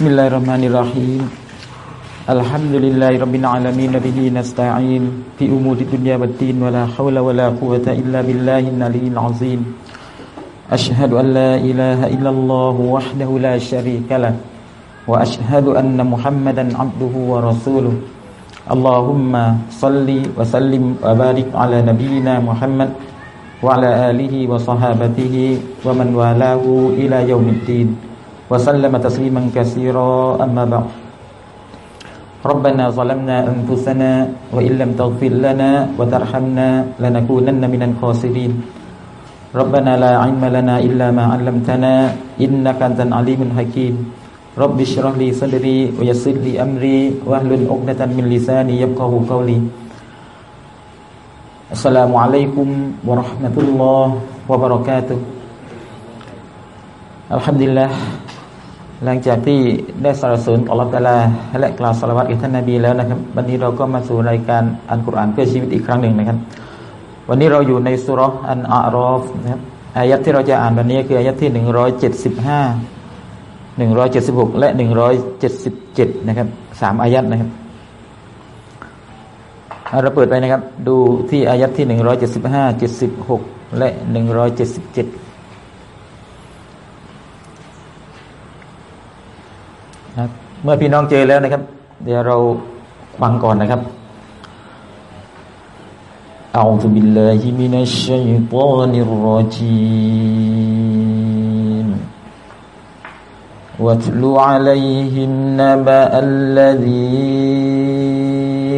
بسم الله الرحمن الرحيم الحمد لله رب العالمين به نستعين في أمور الدنيا والدين ولا حول ولا قوة إلا بالله العلي العظيم أشهد أن لا إله إلا الله وحده لا شريك له وأشهد أن محمدا عبده ورسوله اللهم صل وسلم وبارك على نبينا محمد وعلى آله وصحابته ومن والاه إلى يوم الدين وسلم تسليما كثيرا أما بعد. ربنا ظلمنا أنفسنا وإن لم تغفر لنا وترحمنا لنكونن من الخاسرين. ربنا لا علم لنا إلا ما علمتنا إنك أنت العليم الحكيم. رب اشرح لي صدري ويسر لي أمري واحلل عقدة من لساني يفقه قولي. السلام عليكم ورحمة الله وبركاته. الحمد لله หลังจากที่ได้สรรเสริญอัลลอฮฺตาลาและกล่าวสลาวัตกับท่านนาบีแล้วนะครับ วันนี้เราก็มาสู่รายการอันกุรอานเพื่อชีวิตอีกครั้งหนึ่งนะครับ วันนี้เราอยู่ในสุรอันอารอฟนะครับอายัดที่เราจะอ่านวันนี้คืออายัดที่หนึ่งร้อยเจ็ดสิบห้าหนึ่งร้อยเจ็ดสิบหกและหนึ่งร้อยเจ็ดสิบเจ็ดนะครับสามอายัดนะครับเราเปิดไปนะครับ ดูที่อายัดที่หนึ่งร้อยเจ็ดสิบห้าเจ็ดสิบหกและหนึ่งร้อยเจ็ดสิบเจ็ด เมื่อพี่น้องเจอแล้วนะครับ เดี๋ยวเราฟังก่อนนะครับ أعوذ بالله من الشيطان الرجيم واتل عليهم نبأ الذي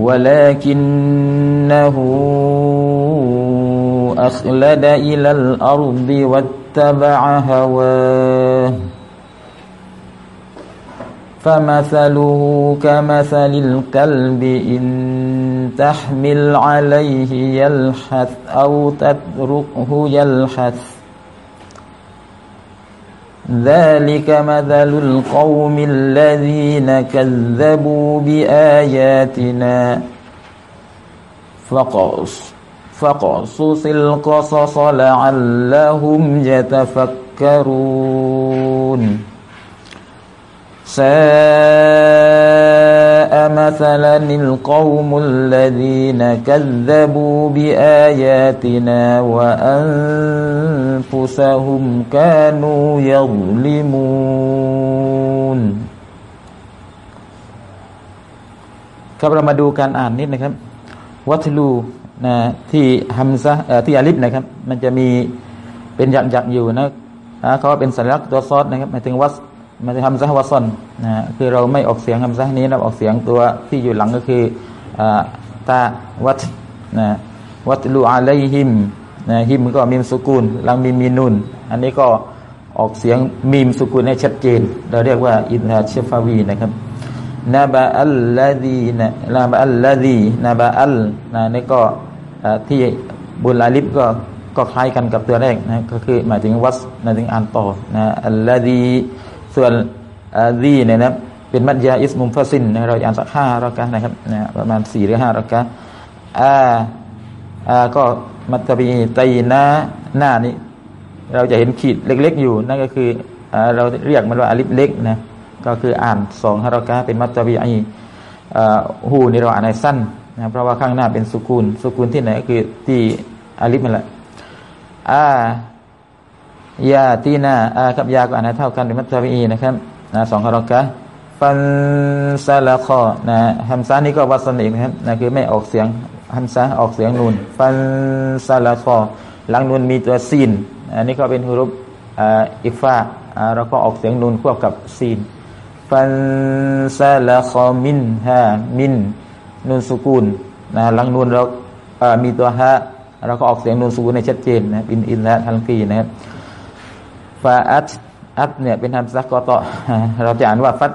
ولكنه أخلد إلى الأرض واتبع هواه. فمثله كمثل الكلب إن تحمل عليه يلحث أو تتركه يلحث. ذلك مثل القوم الذين كذبوا بآياتنا. فقص فقصص القصص لعلهم يتفكرون. مثلا القوم الذين كذبوا بآياتنا وأنفسهم كانوا يظلمون ครับเรามาดูการอ่านนิดนะครับ วัตลูนะที่ฮัมซะที่อาลิฟนะครับ มันจะมีเป็นหยักๆอยู่นะนะเขาว่าเป็นสัญลักษณ์ตัวซอสนะครับหมายถึงวัส มันจะทำซะวาซอนนะคือเราไม่ออกเสียงคำซะนี้เราออกเสียงตัวที่อยู่หลังก็คืออตาวัตนะวัตลูอาไลฮิมนะฮิมก็มีมสุกุลหลังมีมีนุนอันนี้ก็ออกเสียงมีมสุกุลให้ชัดเจน เราเรียกว่าอินทาเชฟาวีนะครับนาบะอัลลาดีนะนาบะอัลลาดีนาบะอัลนะนี่ก็ที่บุลาลิฟก็ก็คล้ายกันกับตัวแรกนะก็คือหมายถึงวัสหมายถึงอ่านต่อนะอัลลาดี ส่วนดีเนี่ยนะเป็นมัดยาอิสมุมฟาซินนะเราอ่านสักห้ารักะนะครับนะประมาณสี่หรือห้ารักะอาอาก็มัตตบีไตนาหน้านี้ เราจะเห็นขีดเล็ก ๆ อยู่นั่นก็คือเราเรียกมันว่าอลิฟเล็กนะก็คืออ่านสองฮารากะเป็นมัตตบีอีหูนี่เราอ่านในสั้นนะเพราะว่าข้างหน้าเป็นสุกูล สุกูลที่ไหนก็คือที่อลิฟนั่นแหละอา ยาตีนาอากับยาก็อ่านเท่ากันเป็นมัตตบีนะครับนะสองฮารากะฟันซาลาคอนะฮัมซานี่ก็วัสนิกนะครับนะคือไม่ออกเสียงฮัมซาออกเสียงนูนฟันซาลาคอหลังนูนมีตัวซีนอันนี้ก็เป็นฮุรุบอิฟาเราก็ออกเสียงนูนควบกับซีนฟันซาลาคอมินฮามินนูนสุกูลนะหลังนูนเรามีตัวฮะเราก็ออกเสียงนูนสุกูลในชัดเจนนะอินอินและทันกีนะครับ ฟาอัตอัดเนี่ยเป็นฮัมซะกอตอเราจะอ่านว่าฟัด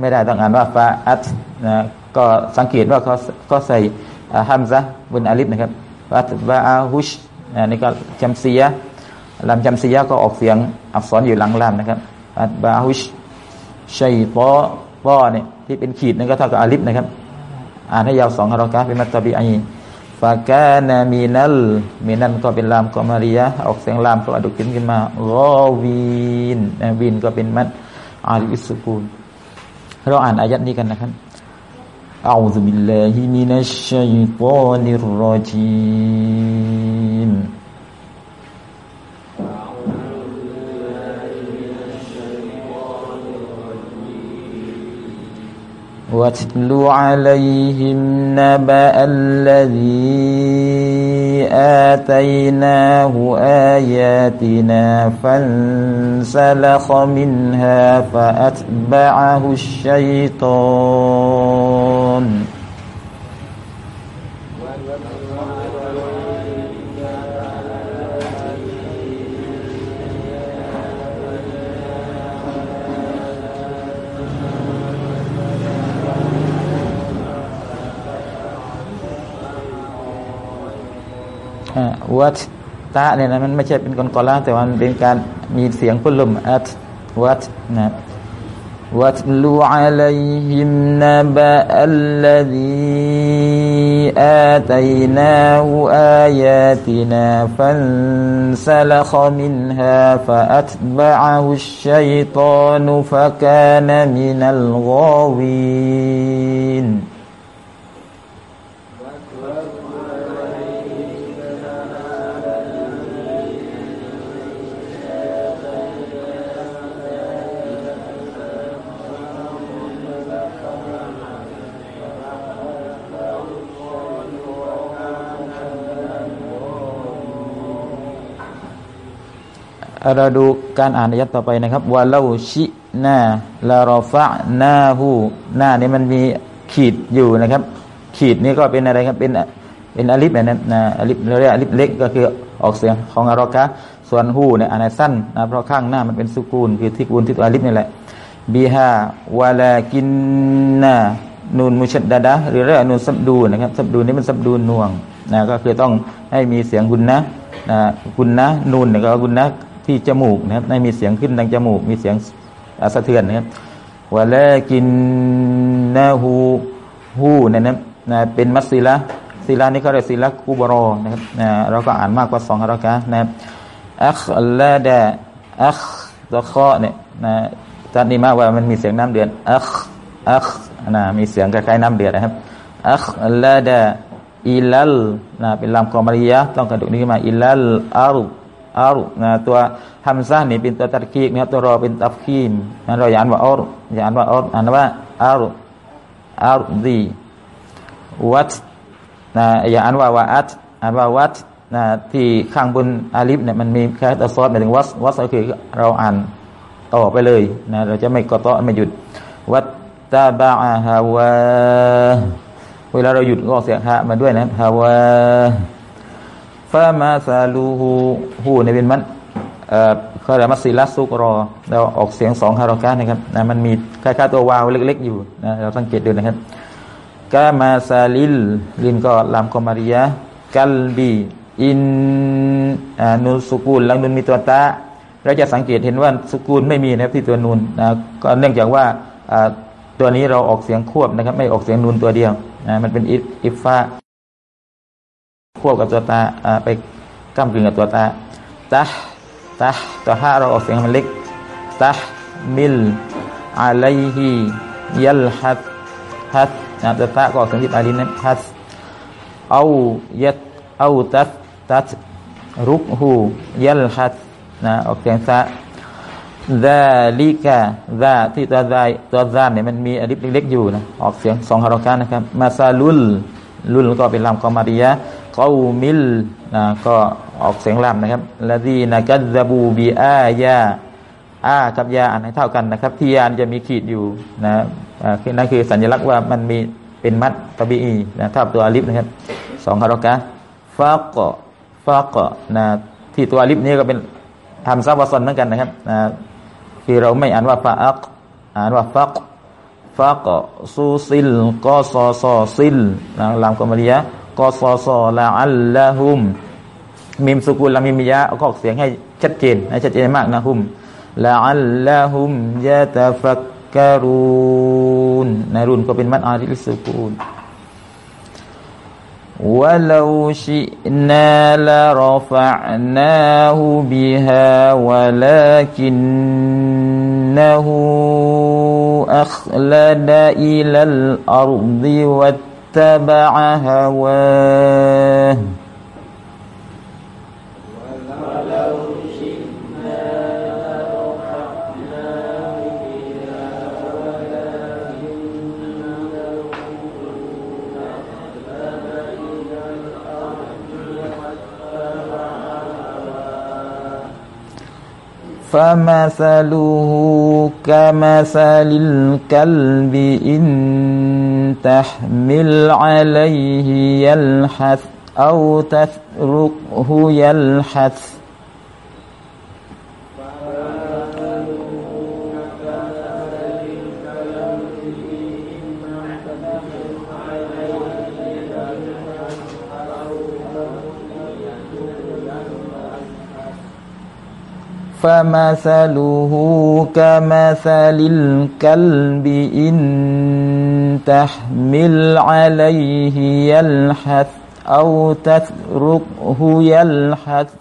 ไม่ได้ต้องอ่านว่าฟาอัดนะก็สังเกตว่าเขาก็ใส่ฮัมซะบนอาลิฟนะครับฟัดบาอาฮุชนี่ก็จัมซียลำจัมซียก็ออกเสียงอักษรอยู่หลังลำนะครับฟัดบาอาฮุชชัยปอปอเนี่ยที่เป็นขีดนั่นก็เท่ากับอาลิฟนะครับ อ่านให้ยาวสองฮารอกะเป็นมัตตบีอี ฟากานามีนัลมีนันก็เป็นลามกอมาริยะออกเสียงลามก็อดุกินขึ้นมารอวีนวีนก็เป็นมัดอาริอิสกูลเราอ่านอายัดนี้กันนะครับอาอุบิลลาฮิมินัชชัยตานิรรจีม واتل عليهم نبأ الذي آتيناه آياتنا فانسلخ منها فأتبعه الشيطان. วัดตะเนี่ยนะมันไม่ใช่เป็นกลกลาแต่มันเป็นการมีเสียงพุ่นลมอัดวัดนะวัดลูอัลัยฮิมนาบะอัลลดีอาตัยนาหูอายาตินาฟันซาลขมินฮาฟะอัตบะฮุชัยตานุฟะกานมินัลกาวิน เราดูการอ่านอายัดต่อไปนะครับว่าเราชินาลารฟะนาหูหน้านี้มันมีขีดอยู่นะครับ ขีดนี้ก็เป็นอะไรครับเป็นเป็นอลิฟนะนะอลิฟเราเรียกอลิฟเล็กก็คือออกเสียงของอารอกะส่วนหูเนี่ยอ่านสั้นนะเพราะข้างหน้ามันเป็นสุกูล คือที่กูลที่ตัวอลิฟนี่แหละบีฮาวาลากินนานูนมุชดดาดะหรือเรียกนูนซับดูนะครับซับดูนี่มันซับดูน่วงนะก็คือต้องให้มีเสียงกุนนะนะกุนนะนูนเนี่ยก็กุนนะ ที่จมูกนะครับให้มีเสียงขึ้นดังจมูก มีเสียงสะเทือนนะครับวะลกินนาหูหูนี่ยนะนะเป็นมัสซิละซิละนี่เขาเรียกซิละกูบรอนะครับนะเราก็อ่านมากกว่าสองฮารากะนะครับอัคลาดาอัคตะคอเนี่ยนะตอนนี้มากว่ามันมีเสียงน้ำเดือนอัคอัคนะมีเสียงคล้ายๆน้ำเดือดนะครับอัคลาดาอิลัลนะเป็นลำกอมาริยะต้องกระดูกนี้ขึ้นมาอิลัลอารุ อารนะตัวฮัมซานี่เป็นตัวตัดกีกนะครับตัวรอเป็นตับคีมนั้นเราอ่านว่าอารุอ่านว่าอารุอ่านว่าอารอารดีวัดนะอย่าอ่านว่าวัดอ่านว่าวัดนะที่ข้างบนอาลิฟเนี่ยมันมีแค่ตัวซอสหมายถึงวัดวัดก็คือเราอ่านต่อไปเลยนะเราจะไม่กอตอไม่หยุดวัดตาบาฮาวาเวลาเราหยุดก็เสียงฮะมาด้วยนะฮาวา ฟามาซาลูฮูฮูในเป็นมันเอ่อเขาเรียกมัสซิลัสซุกรอเราออกเสียงสองฮารากานะครับนะมันมีคล้ายๆตัววาวเล็ก ๆ อยู่นะเราสังเกตดูนะครับกามาซาลิลลินก็ลามคอมาริยะกัลบีอินนูสุกูลลังนุนมีตัวตาเราจะสังเกตเห็นว่าสุกูลไม่มีนะครับที่ตัวนูนนะก็เนื่องจากว่าตัวนี้เราออกเสียงควบนะครับ ไม่ออกเสียงนูนตัวเดียวนะมันเป็นอิฟฟา ควบกับตัวตาไปก้ากึ่งกับตัวตาตาตาตัวห้าเราออกเสียงมันเล็กตามิลอะลัยฮิยัลฮัดฮัดนะตัวตาก็ออกเสียงที่ปลายลิ้นนะฮัดเอายัดเอาตัดตัดรุกหูยัลฮัดนะออกเสียงซะซาลิกะซาที่ตัวซาตัวซาเนี่ยมันมีอลิฟเล็กๆอยู่นะออกเสียงสองฮารากานะครับมาซาลุลลุลก็เป็นลำกอมาริยะ กามิลนะก็ออกเสียงลำนะครับละดีนะกัซบูบีอายาอากับยาอันให้เท่ากันนะครับ ที่ยานจะมีขีดอยู่นะนั่นคือสัญลักษณ์ว่ามันมีเป็นมัดตบีอีนะท่าตัวอลิฟนะครับสองฮารากะฟาเกาะฟาเกาะนะที่ตัวอลิฟนี้ก็เป็นทำซับวาซอนเหมือนกันนะครับนะคือเราไม่อ่านว่าฟาอักอ่านว่าฟักฟักซูซิลกอซอซอซิลนะลามกอมาริยะ กอซอซอละอัลละฮุมมิมสุกุลละมิมิยะก็ออกเสียงให้ชัดเจนให้ชัดเจนมากนะฮุมละอัลละฮุมยะตะฟักกะรูนในรุนก็เป็นมัดอาริสุกูล ولو شئنا لرفعناه بها ولكنه أخلد إلى الأرض اتبع هواه. فمثله كمثل الكلب إن تحمل عليه يلحث أو تتركه يلحث فمثله كمثل الكلب إن تحمل عليه يلحث أو تتركه يلحث.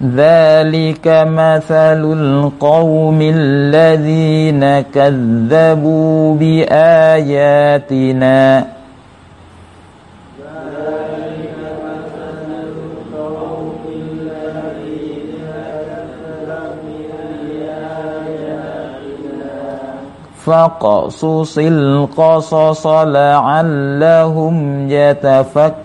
ذلك مثل القوم الذين كذبوا بآياتنا. فقصص القصص لعلهم يتفكرون.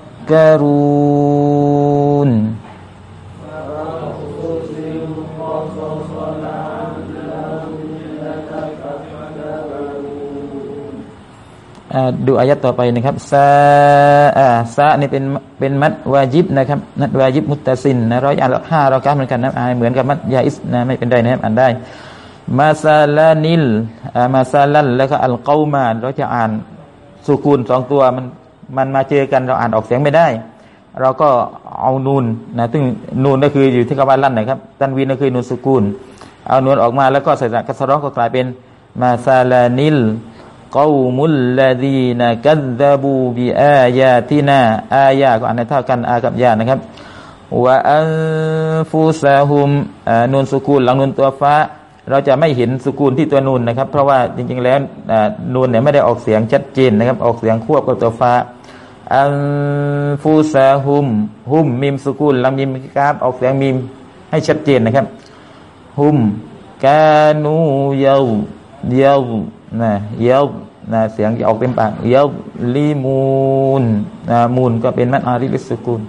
ดูอายัดต่อไปนะครับซาอาซานี่เป็นเป็นมัดวาจิบนะครับมัดวาจิบมุตตสินนะร้อยอ่านห้าเราก้าเหมือนกันนะอ่านเหมือนกับมัดยาอิสนะไม่เป็นไรนะครับอ่านได้มาซาลานิลมาซาลันแล้วก็อัลกอมาเราจะอ่านสุกูลสองตัวมันมันมาเจอกันเราอ่านออกเสียงไม่ได้ เราก็เอานูนนะซึ่งนูนก็คืออยู่ที่กบาลั่นนะครับตันวีนก็คือนูนสุกูล เอานูนออกมาแล้วก็ใส่กัสรอก็กลายเป็นมาซาลานิล قوم الذين كذبوا بآياتنا อายาก็อ่านเท่ากันอากับยานะครับว่าอันฟูซาฮุมนูนสุกูลหลังนูนตัวฟ้า เราจะไม่เห็นสุกูลที่ตัวนูนนะครับ เพราะว่าจริงๆแล้วนูนเนี่ยไม่ได้ออกเสียงชัดเจนนะครับ ออกเสียงควบกับตัวฟ้าอันฟูซาฮุมฮุมมิมสุกูลหลังมิมกราฟออกเสียงมิมให้ชัดเจนนะครับฮุมกานูเยาเยา นะเยบนะเสียงจะออกเต็มปากเยบลีมูนนะมูนก็เป็นมัดอาริลิสุกุล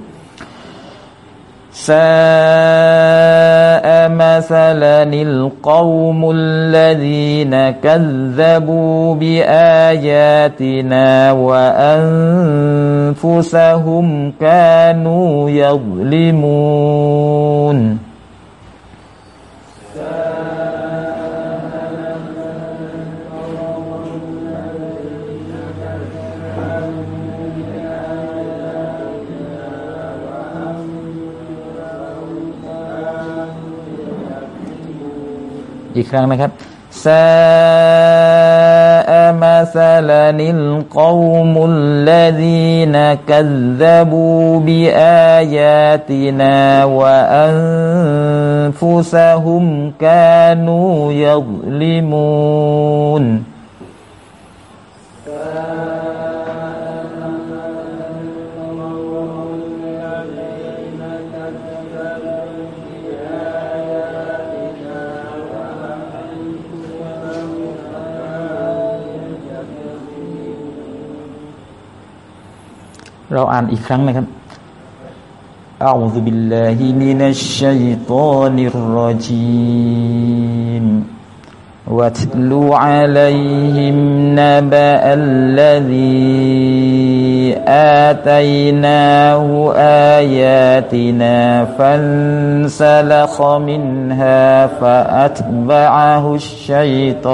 ซาอัมซัลนิลกอมุลลดีนกัลซบูบิอายาตินาวะอันฟุซะฮุมกานูยัลิมูน อีกครั้งนะครับซาอัมซาลนิลกอมุลลดีนกัลซบูบิอายาตินาวะอันฟุซาฮุมกานูยัลิมูน เราอ่านอีกครั้งนะครับ أعوذ بالله من الشيطان الرجيم واتل عليهم نبأ الذي آتيناه آياتنا فانسلخ منها فأتبعه الشيطان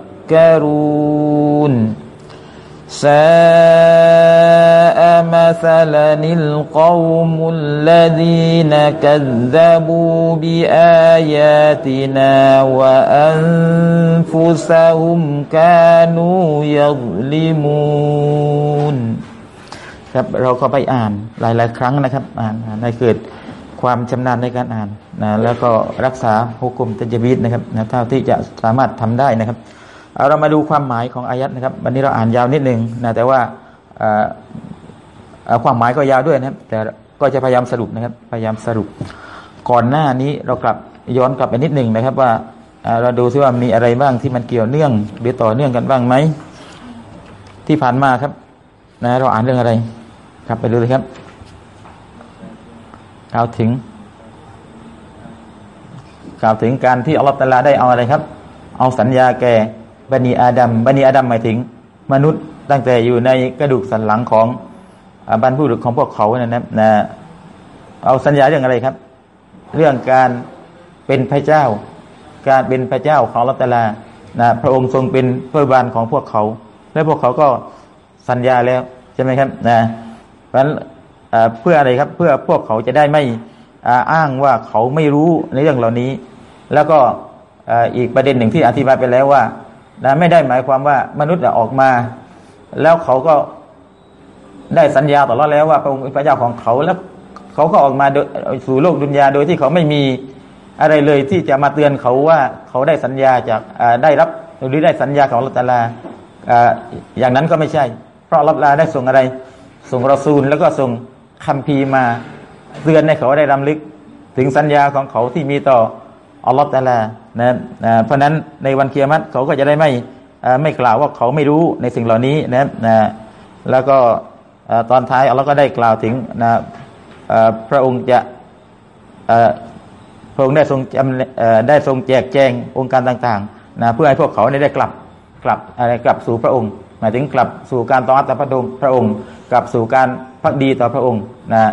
تذكرون ساء مثلا القوم الذين كذبوا بآياتنا وأنفسهم كانوا يظلمون ครับเราก็ไปอ่านหลาย ๆ ครั้งนะครับ อ่านในเกิดความชำนาญในการอ่านนะแล้วก็รักษาฮุกุมตัจวิตนะครับนะเท่าที่จะสามารถทำได้นะครับ เรามาดูความหมายของอายัดนะครับ วันนี้เราอ่านยาวนิดนึงนะแต่ว่าความหมายก็ยาวด้วยนะครับ แต่ก็จะพยายามสรุปนะครับ พยายามสรุป ก่อนหน้านี้เรากลับย้อนกลับไปนิดหนึ่งนะครับ ว่าเราดูซิว่ามีอะไรบ้างที่มันเกี่ยวเนื่องหรือต่อเนื่องกันบ้างไหมที่ผ่านมาครับ นะเราอ่านเรื่องอะไร ครับไปดูเลยครับกล่าวถึงกล่าวถึงการที่อัลลอฮฺตะลาได้เอาอะไรครับ เอาสัญญาแก่ บันีอาดัมบันีอาดัมหมายถึง มนุษย์ตั้งแต่อยู่ในกระดูกสันหลังของบรรพุรุษของพวกเขานะนะนะเอาสัญญาเรื่องอะไรครับ เรื่องการเป็นพระเจ้า การเป็นพระเจ้าของลัตลานะพระองค์ทรงเป็นพระบานของพวกเขา และพวกเขาก็สัญญาแล้วใช่ไหมครับนะเพราะฉะนั้นเพื่ออะไรครับ เพื่อพวกเขาจะได้ไม่อ้างว่าเขาไม่รู้ในเรื่องเหล่านี้ แล้วก็อีกประเด็นหนึ่งที่อธิบายไปแล้วว่า นะไม่ได้หมายความว่ามนุษย์ออกมา แล้วเขาก็ได้สัญญาต่อรอดแล้วว่าพระองค์พระเจ้าของเขาแล้วเขาก็ออกมาสู่โลกดุนยาโดยที่เขาไม่มีอะไรเลยที่จะมาเตือนเขาว่าเขาได้สัญญาจากได้รับหรือได้สัญญาของอัลลาอย่างนั้นก็ไม่ใช่ เพราะอัลลาได้ส่งอะไร ส่งรอซูลแล้วก็ส่งคัมภีร์มาเตือนให้เขาได้รำลึก ถึงสัญญาของเขาที่มีต่อ อัลลอฮฺตาละนะเพราะนั้นในวันเคียมัตเขาก็จะได้ไม่ไม่กล่าวว่าเขาไม่รู้ในสิ่งเหล่านี้นะนะแล้วก็ตอนท้ายอัลลอฮฺก็ได้กล่าวถึงนะพระองค์จะพระองค์ได้ทรงได้ทรงแจกแจงองค์การต่างๆนะเพื่อให้พวกเขาได้กลับกลับอะไรกลับสู่พระองค์ หมายถึงกลับสู่การต้อนรับพระองค์พระองค์ กลับสู่การพักดีต่อพระองค์นะ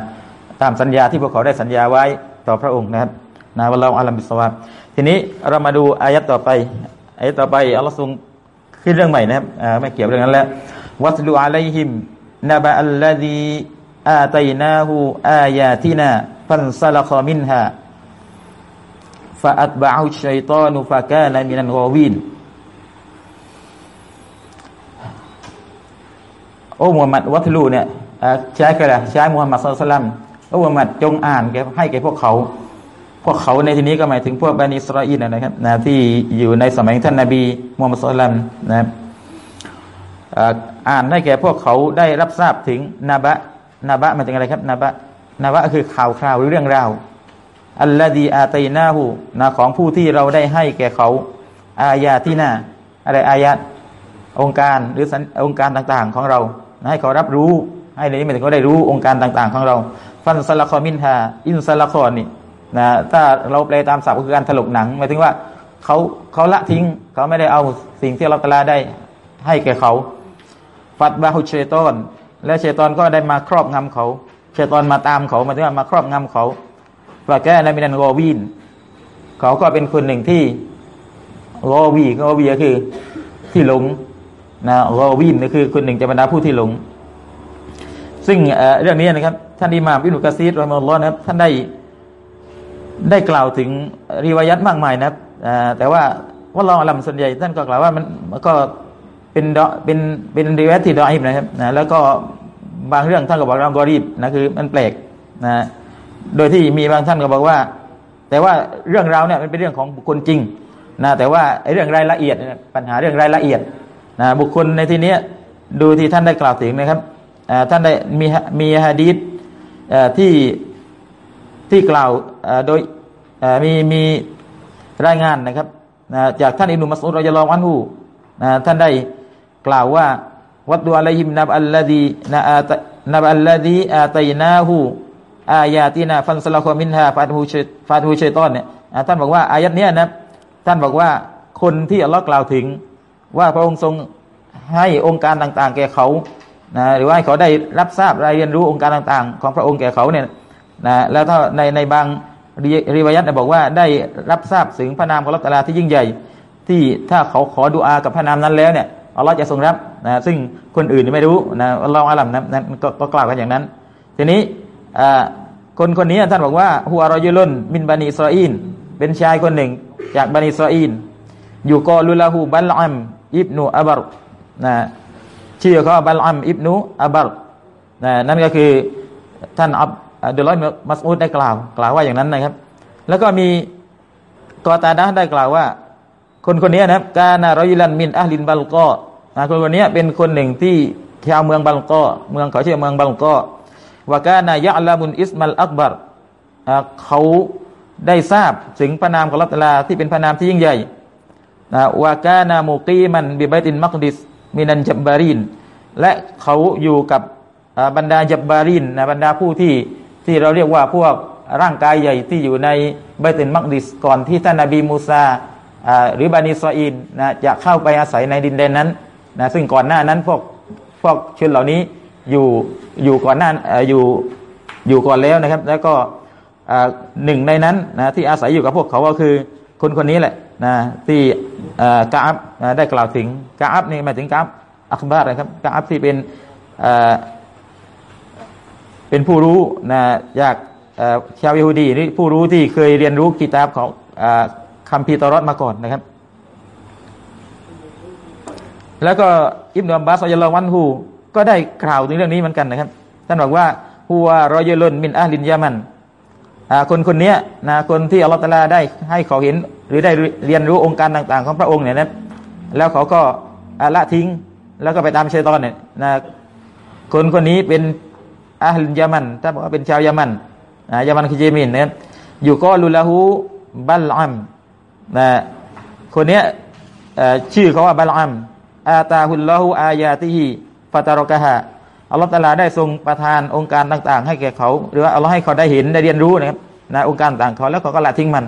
ตามสัญญาที่พวกเขาได้สัญญาไว้ต่อพระองค์นะครับ นะวันเราอัลลอฮฺบิสวาบทีนี้เรามาดูอายัดต่อไปอายัดต่อไปอัลลอฮฺทรงขึ้นเรื่องใหม่นะครับไม่เกี่ยวเรื่องนั้นแล้ววัสลุอะลัยฮิมนบะอัลลดีآتيناه آياتنا فانسلخ منها فأتبعه الشيطان فكان من الغاوين โอ้มูฮัมหมัด واتلเนี่ยใช้กันละใช้มูฮัมหมัดศ็อลลัลลอฮุอะลัยฮิวะซัลลัมโอ้มูฮัมหมัดจงอ่านแกให้แกพวกเขา พวกเขาในที่นี้ก็หมายถึงพวกบนีอิสรออีลนะครับนะที่อยู่ในสมัยท่านนบีมูฮัมมัดศ็อลลัลลอฮุอะลตัมนะครับอ่านให้แก่พวกเขาได้รับทราบถึงนาบะนาบะหมายถึงอะไรครับนาบะนาบะคือข่าวคราวหรือเรื่องราวอัลลอฮีอาตัยนาหูนาของผู้ที่เราได้ให้แก่เขา อายาที่นาอะไรอายาองค์การหรือองค์การต่างๆของเรา ให้เขารับรู้ ให้ในนี้หมายถึงเขาได้รู้องค์การต่าง ๆ ของเรา ฟันสลัคอมินฮาอินสลัคอนี่ นะถ้าเราแปลตามศัพท์ก็คือการถลกหนังหมายถึงว่าเขาเขาละทิ้ง เขาไม่ได้เอาสิ่งที่เราตลาได้ให้แก่เขา ฟัดบาฮุเชตอน และเชตอนก็ได้มาครอบงำเขา เชตอนมาตามเขาหมายถึงว่ามาครอบงำเขาว่าแกในมินันโกวินเขาก็เป็นคนหนึ่งที่รอวีรอวีก็คือที่หลงนะรอวีนก็คือคนหนึ่งจาบรรดาผู้ที่หลง ซึ่งเรื่องนี้นะครับ ท่านอิหม่ามอิบนุกะซีรรอมะฮุลลอนะครับท่านได้ ได้กล่าวถึงริวายัตมากมายนะครับแต่ว่าว่าลองอลัมส่วนใหญ่ท่านก็กล่าวว่ามันก็เป็นเป็นเป็นริวายัตที่ดออิบนะครับนะแล้วก็บางเรื่องท่านก็บอกเรากอรีบนะคือมันแปลกนะโดยที่มีบางท่านก็บอกว่า แต่ว่าเรื่องราวเนี่ยมันเป็นเรื่องของบุคคลจริงนะแต่ว่าเรื่องรายละเอียดปัญหาเรื่องรายละเอียดนะบุคคลในที่นี้ดูที่ท่านได้กล่าวถึงนะครับท่านได้มีมีฮะดีษที่ ที่กล่าวโดยมีมีรายงานนะครับจากท่านอิบนุมัสอูด رضي الله عنهท่านได้กล่าวว่าواتل عليهم نبأ الذي นะอาต نبأ الذي آتيناه آياتنا فانسلخ منها فأتبعه فأتبعه الشيطان เนี่ยท่านบอกว่าอายัดเนี้ยนะท่านบอกว่าคนที่อัลลอฮ์กล่าวถึง ว่าพระองค์ทรงให้องค์การต่าง ๆ แก่เขานะหรือว่าให้เขาได้รับทราบรายเรียนรู้องค์การต่าง ๆ ของพระองค์แก่เขาเนี่ย นะแล้วถ้าในในบางรีวายัตบอกว่าได้รับทราบถึงพระนามของรัตลาที่ยิ่งใหญ่ ที่ถ้าเขาขอดุอากับพระนามนั้นแล้วเนี่ยอัลลอฮ์จะทรงรับนะซึ่งคนอื่นไม่รู้นะอัลลอฮ์อาลัมนะนั้นก็กล่าวกันอย่างนั้น ทีนี้คนคนนี้ท่านบอกว่าฮัวรอยุลุนมินบานีอิสราอินเป็นชายคนหนึ่งจากบานีอิสราอินอยู่กอลุลาหูบัลอัมอิบนูอับรนะชื่อเขาบัลอัมอิบนูอับรนะนั่นก็คือท่านอับ ดุลลอยมัสอุดได้กล่าว กล่าวว่าอย่างนั้นนะครับ แล้วก็มีกอตาดะได้กล่าวว่า คนคนนี้นะครับกาณารอยุลันมินอัลลินบัลกอคนคนนี้เป็นคนหนึ่งที่ชาวเมืองบัลกอเมืองเขาชื่อเมืองบัลกอوكان يعلم الاسم الأكبرเขาได้ทราบถึงพระนามของอัลลอฮฺตาลาที่เป็นพระนามที่ยิ่งใหญ่وكان مقيما ببيت المقدس من الجبارينและเขาอยู่กับบรรดา جبارين นะบรรดาผู้ที่ ที่เราเรียกว่าพวกร่างกายใหญ่ที่อยู่ในبيت المقدسก่อนที่ท่านนบีมูซาหรือบนีอิสรออีลนะจะเข้าไปอาศัยในดินแดนนั้นนะซึ่งก่อนหน้านั้นพวกพวกชนเหล่านี้อยู่อยู่ก่อนหน้าอยู่อยู่ก่อนแล้วนะครับ แล้วก็หนึ่งในนั้นนะที่อาศัยอยู่กับพวกเขาก็คือคนคนนี้แหละนะที่กาอับได้กล่าวถึงกาอับนี่หมายถึงกาอับอักบารนะครับกาอับที่เป็น เป็นผู้รู้นะจากชาวยิฮูดีนี่ผู้รู้ที่เคยเรียนรู้กิตาบของคำพีตรอดมาก่อนนะครับ แล้วก็อิบนุอับบาสยลวันฮูก็ได้กล่าวถึงเรื่องนี้เหมือนกันนะครับท่านบอกว่าฮัวรอยลุนมินอาลินยามันคนคนนี้นะคนที่อัลลอฮฺตาลาได้ให้เขาเห็น หรือได้เรียนรู้องค์การต่าง ๆ ของพระองค์เนี่ยนะแล้วเขาก็ละทิ้ง แล้วก็ไปตามเชยตอนเนี่ยนะคนคนนี้เป็น อาลินยามัน ถ้าบอกว่าเป็นชาวยามันนะยามันคือเจมินเนี่ยอยู่ก็ลุลาหูบัลอัมนะคนเนี้ยชื่อเขาว่าบัลอัมอาตาฮุลลอฮูอายาติฮีฟาตารกะฮะอัลลอฮฺตาลาได้ทรงประทานองค์การต่าง ๆ ให้แก่เขา หรือว่าอัลลอฮ์ให้เขาได้เห็นได้เรียนรู้นะครับนะองค์การต่างเขาแล้วเขาก็ละทิ้งมัน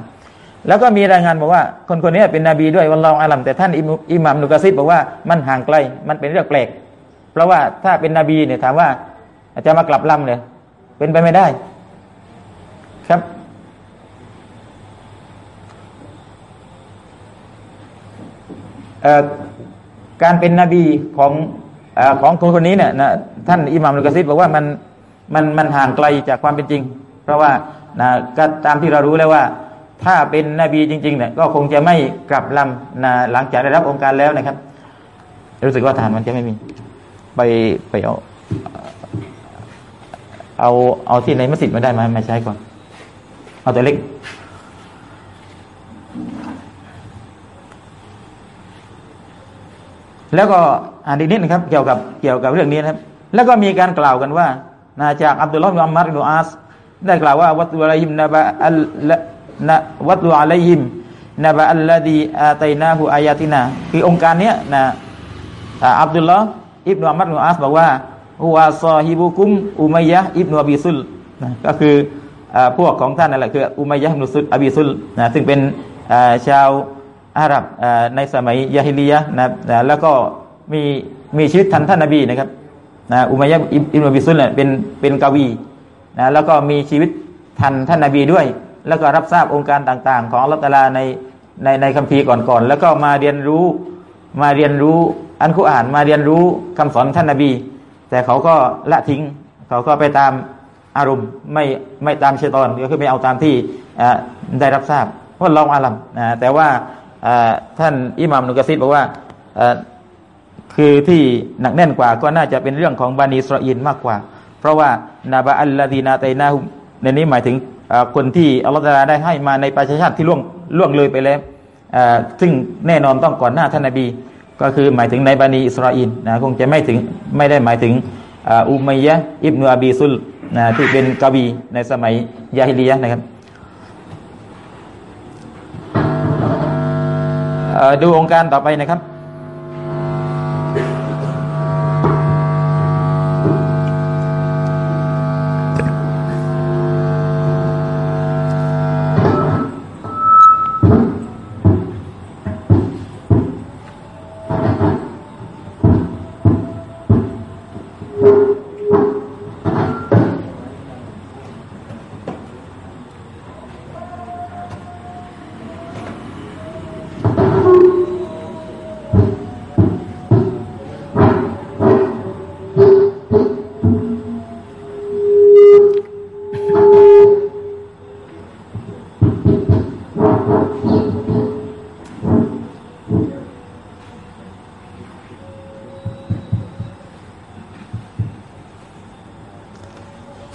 แล้วก็มีรายงานบอกว่า คนคนนี้เป็นนบีด้วยวันลองอาลัมแต่ท่านอิหมัมนุกะซิบบอกว่ามันห่างไกลมันเป็นเรื่องแปลก เพราะว่าถ้าเป็นนบีเนี่ยถามว่า อาจะมากลับลำเลย เป็นไปไม่ได้ ครับ การเป็นนบีของของคนคนนี้เนี่ยนะท่านอิหม่ามลุกซิบบอกว่ามันมันมันห่างไกลจากความเป็นจริง เพราะว่านะก็ตามที่เรารู้แล้วว่า ถ้าเป็นนบีจริงๆเนี่ยก็คงจะไม่กลับลำนะหลังจากได้รับองค์การแล้วนะครับ รู้สึกว่าทานมันจะไม่มี ไปไปเอา เอาเอาที่ในมัสยิดมาได้มามาใช้ก่อน เอาแต่เล็ก แล้วก็อ่านอีกนิดนะครับ เกี่ยวกับเกี่ยวกับเรื่องนี้นะครับ แล้วก็มีการกล่าวกันว่านาจากอับดุลลอฮ์บินอัมมัรอิบนุอาสได้กล่าวว่าวัตุอะลัยฮิมนบะอัลนะวัตุอะลัยฮิมนบะอัลลดีอาตัยนาหูอายาตินา คือองค์การเนี้ยนะอับดุลลอฮ์อิบนุอัมมัรอิบนุอาสบอกว่า วาซอฮิบุคุมอุมัยยะอิบนุอบีซุลนะก็คือพวกของท่านนั่นแหละคืออุมัยยะอิบนุซุลอบีซุลนะซึ่งเป็นชาวอาหรับในสมัยยาฮิลียะนะแล้วก็มีมีชีวิตทันท่านนบีนะครับนะอุมัยยะอิบนุบิซุลเนี่ยเป็นเป็นกวีนะแล้วก็มีชีวิตทันท่านนบีด้วย แล้วก็รับทราบองค์การต่างๆ ของอัลลอฮฺตาลาในในในคัมภีร์ก่อนๆแล้วก็มาเรียนรู้มาเรียนรู้อันคุอ่านมาเรียนรู้คำสอนท่านนบี แต่เขาก็ละทิ้ง เขาก็ไปตามอารมณ์ไม่ไม่ตามเชตอนก็คือไม่เอาตามที่ได้รับทราบว่าลองอาลัมแต่ว่าท่านอิหมามนุกซิดบอกว่าคือที่หนักแน่นกว่าก็น่าจะเป็นเรื่องของบานีสรอินมากกว่า เพราะว่านาบะอัลลาดีนาไตนาฮุในนี้หมายถึงคนที่อัลลอฮฺได้ให้มาในประชาชาติที่ล่วงล่วงเลยไปแล้วซึ่งแน่นอนต้องก่อนหน้าท่านนบี ก็คือหมายถึงในบานีอิสราเอลนะคงจะไม่ถึงไม่ได้หมายถึงอุมัยยะอิบนุอบีซุลนะที่เป็นกบีในสมัยยาฮิลียะนะครับดูองค์การต่อไปนะครับ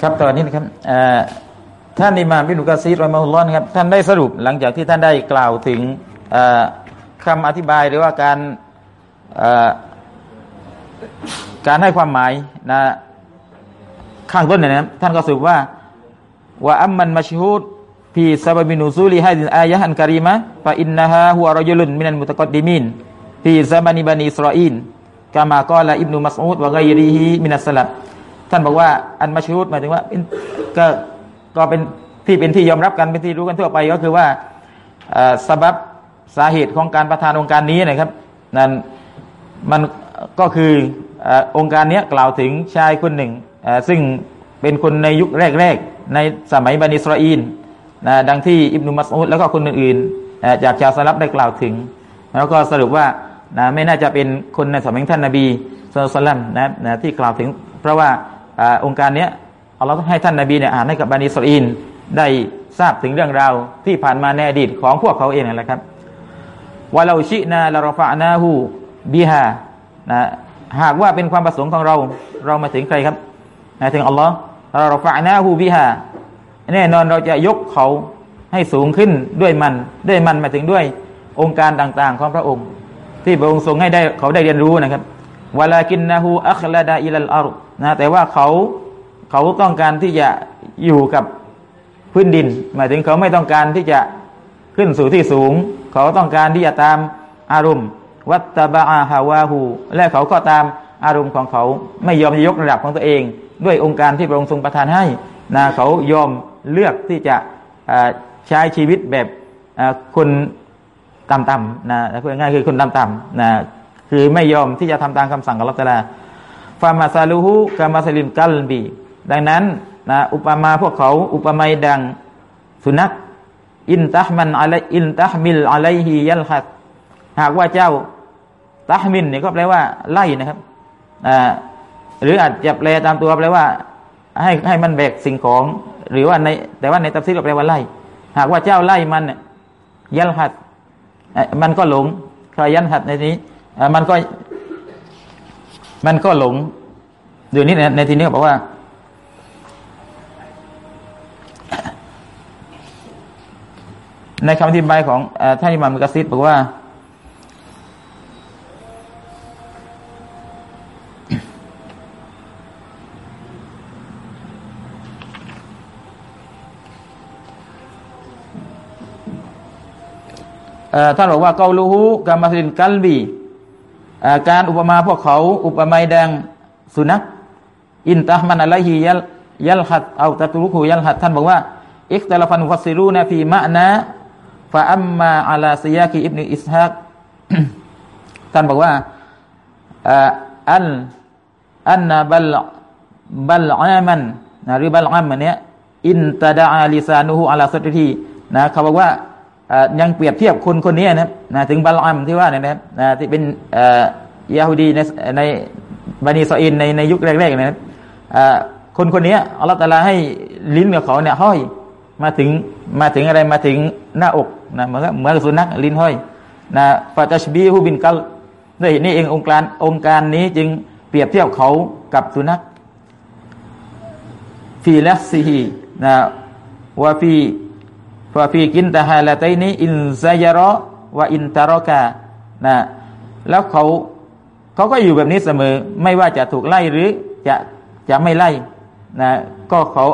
ครับตอนนี้นะครับท่านอิมามอิบนุกะซีร رحمه الله นะครับท่านได้สรุปหลังจากที่ท่านได้กล่าวถึงคำอธิบายหรือว่าการการให้ความหมายนะข้างต้นเนี่ยนะท่านก็สรุปว่าว่า أما المشهور في سبب نزول هذه الآية الكريمة فإنما هو رجل من المتقدمين في زمان بني إسرائيلกามากอลาอิบนุมัสอูดวะไกรีฮีมินัสลับ ท่านบอกว่าอันมาชูดหมายถึงว่าก็ก็เป็นที่เป็นที่ยอมรับกันเป็นที่รู้กันทั่วไปก็คือว่าสาบับสาเหตุของการประธานองค์การนี้นะครับนั้นมันก็คือองค์การนี้กล่าวถึงชายคนหนึ่ง ซึ่งเป็นคนในยุคแรกๆ ในสมัยบันิสราอีนนะดังที่อิบนุมัสอุดแล้วก็คนอื่นๆจากชาวสลับได้กล่าวถึง แล้วก็สรุปว่านะไม่น่าจะเป็นคนในสมัยท่านนาบีสุลต่านนะนะที่กล่าวถึง เพราะว่า องค์การเนี้ยอัลลอฮ์ให้ท่านนาบีเนี่ยอ่านให้กับบันิสราอินได้ทราบถึงเรื่องราวที่ผ่านมาในอดีตของพวกเขาเองนั่นแหละครับว่าเราชินาลารฟานาหูบีฮานะหากว่าเป็นความประสงค์ของเรา เรามาถึงใครครับมาถึงอัลลอฮ์เรารฟานาหูบีฮาแน่นอนเราจะยกเขาให้สูงขึ้นด้วยมันด้วยมันมาถึงด้วยองค์การต่าง ๆ ของพระองค์ ที่พระองค์ทรงให้ได้เขาได้เรียนรู้นะครับ วลากินนาหูอัคลาดาอิลลอารุนะแต่ว่าเขาเขาต้องการที่จะอยู่กับพื้นดิน หมายถึงเขาไม่ต้องการที่จะขึ้นสู่ที่สูง เขาต้องการที่จะตามอารมณ์ วัตบาอาฮาวาหูและเขาก็ตามอารมณ์ของเขาไม่ยอมยกระดับของตัวเอง ด้วยองค์การที่พระองค์ทรงประทานให้นะเขายอมเลือกที่จะใช้ชีวิตแบบคนต่ำๆนะพูดง่ายคือคนต่ำๆนะ คือไม่ยอมที่จะทำตามคำสั่งของอัลลอฮฺฟามาซาลูฮูกามาสลิมกัลบี ดังนั้นนะอุปมาพวกเขาอุปมาดังสุนัขอินตะมันอะไรอินตะมิลอะไรฮียัลฮัดหากว่าเจ้าตะมินเนี่ยก็แปลว่าไล่นะครับอ่าหรืออาจจะแปลตามตัวแปลว่า ให้ให้มันแบกสิ่งของ หรือว่าในแต่ว่าในตัฟซีรแปลว่าไล่ หากว่าเจ้าไล่มันเนี่ยยัลฮัดมันก็หลงใครยันหัดในนี้ มันก็ มันก็หลงเดี๋ยวนี้ในทีนี้บอกว่า ในคำอธิบายของท่านอิมามมุกซิดบอกว่าท่านบอกว่าเกาลูฮูกามาสินกัลบี การอุปมาพวกเขา อุปมาดังสุนัขอินตะมันอะไรฮียัลยัลหัดเอาตะตุรุคูยัลหัดท่านบอกว่าอิกตลฟันฟัสิรูนะฟีมะนะฟาอัมมาอัลาซียากีอิบนอิสฮากท่านบอกว่าอันอันนบัลบัลอามันนะหรือบัลอามันเนี้ยอินตาดาอาลิซานุฮูอัลาสตรีนะเขาบอกว่า ยังเปรียบเทียบคนคนนี้นะนะถึงบาลอัมที่ว่าเนี่ยนะนะที่เป็นยาฮูดีในในบันิสอินในในยุคแรกๆนะคนคนนี้อัลลอฮฺตาลาให้ลิ้นกับเขาเนี่ยห้อยมาถึงมาถึงอะไรมาถึงหน้าอกนะเหมือนเหมือนสุนัขลิ้นห้อยนะฟาตัชบีฮูบินกัลด้วยนี่เององค์การองค์การนี้จึงเปรียบเทียบเขากับสุนัขฟีลัสซีฮีนะว่าฟี ว่าฟีกินตาฮาลาตัยนี้อินซายรอว่าอินตารอกานะแล้วเขาเขาก็อยู่แบบนี้เสมอ ไม่ว่าจะถูกไล่หรือจะจะไม่ไล่นะก็เขา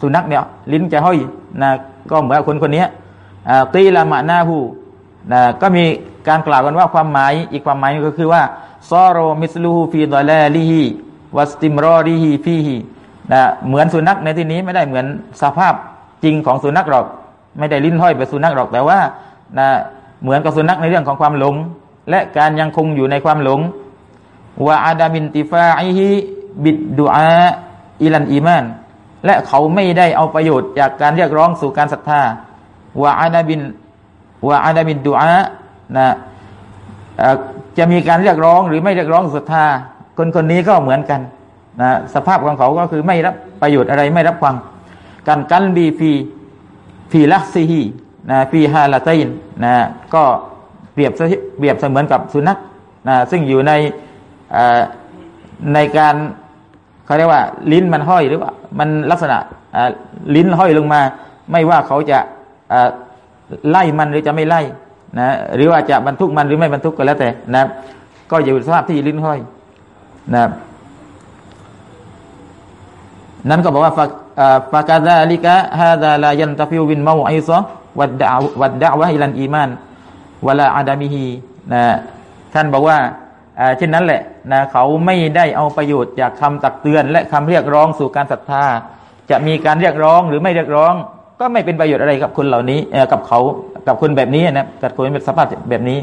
สุนัขเนี่ยลิ้นจะห้อยนะก็เหมือนคนคนนี้ตีละมะนาหูนะก็มีการกล่าวกันว่าความหมายอีกความหมายก็คือว่าซอโรมิสลูฮูฟีดอลาลีฮีวัสติมรอลีฮีฟีฮีนะเหมือนสุนัขในที่นี้ไม่ได้เหมือนสภาพจริงของสุนัขหรอก ไม่ได้ลิ้นห้อยแบบสุนัขหรอกแต่ว่านะเหมือนกับสุนัขในเรื่องของความหลง และการยังคงอยู่ในความหลงว่าอาดามินติฟาอิฮิบิดดูอาอิลันอีมาน และเขาไม่ได้เอาประโยชน์จากการเรียกร้องสู่การศรัทธาว่าอาดาบินว่าอาดาบินดูอานะจะมีการเรียกร้องหรือไม่เรียกร้องศรัทธาคนคนนี้ก็เหมือนกันนะสภาพของเขาก็คือไม่รับประโยชน์อะไรไม่รับฟังการกันบีฟี ฟีลักซีฮีนะฟีฮาลาตัยนนะก็เปรียบเปรียบเสมือนกับสุนัขนะซึ่งอยู่ในในการเขาเรียกว่า ลิ้นมันห้อยหรือว่า มันลักษณะลิ้นห้อยลงมา ไม่ว่าเขาจะไล่มันหรือจะไม่ไล่นะหรือว่าจะบรรทุกมันหรือไม่บรรทุกก็แล้วแต่นะก็อยู่สภาพที่ลิ้นห้อยนะนั้นก็บอกว่า ฟากาซาลิกะฮาดาลายันตฟิวินมาไอซอวัดดาวัดดาวะฮิลันอีมานวลาอาดามิฮีนะท่านบอกว่าเช่นนั้นแหละนะเขาไม่ได้เอาประโยชน์จากคำตักเตือน และคำเรียกร้องสู่การศรัทธา จะมีการเรียกร้องหรือไม่เรียกร้อง ก็ไม่เป็นประโยชน์อะไรกับคนเหล่านี้กับเขากับคนแบบนี้นะกับคนเป็นสภาพแบบนี้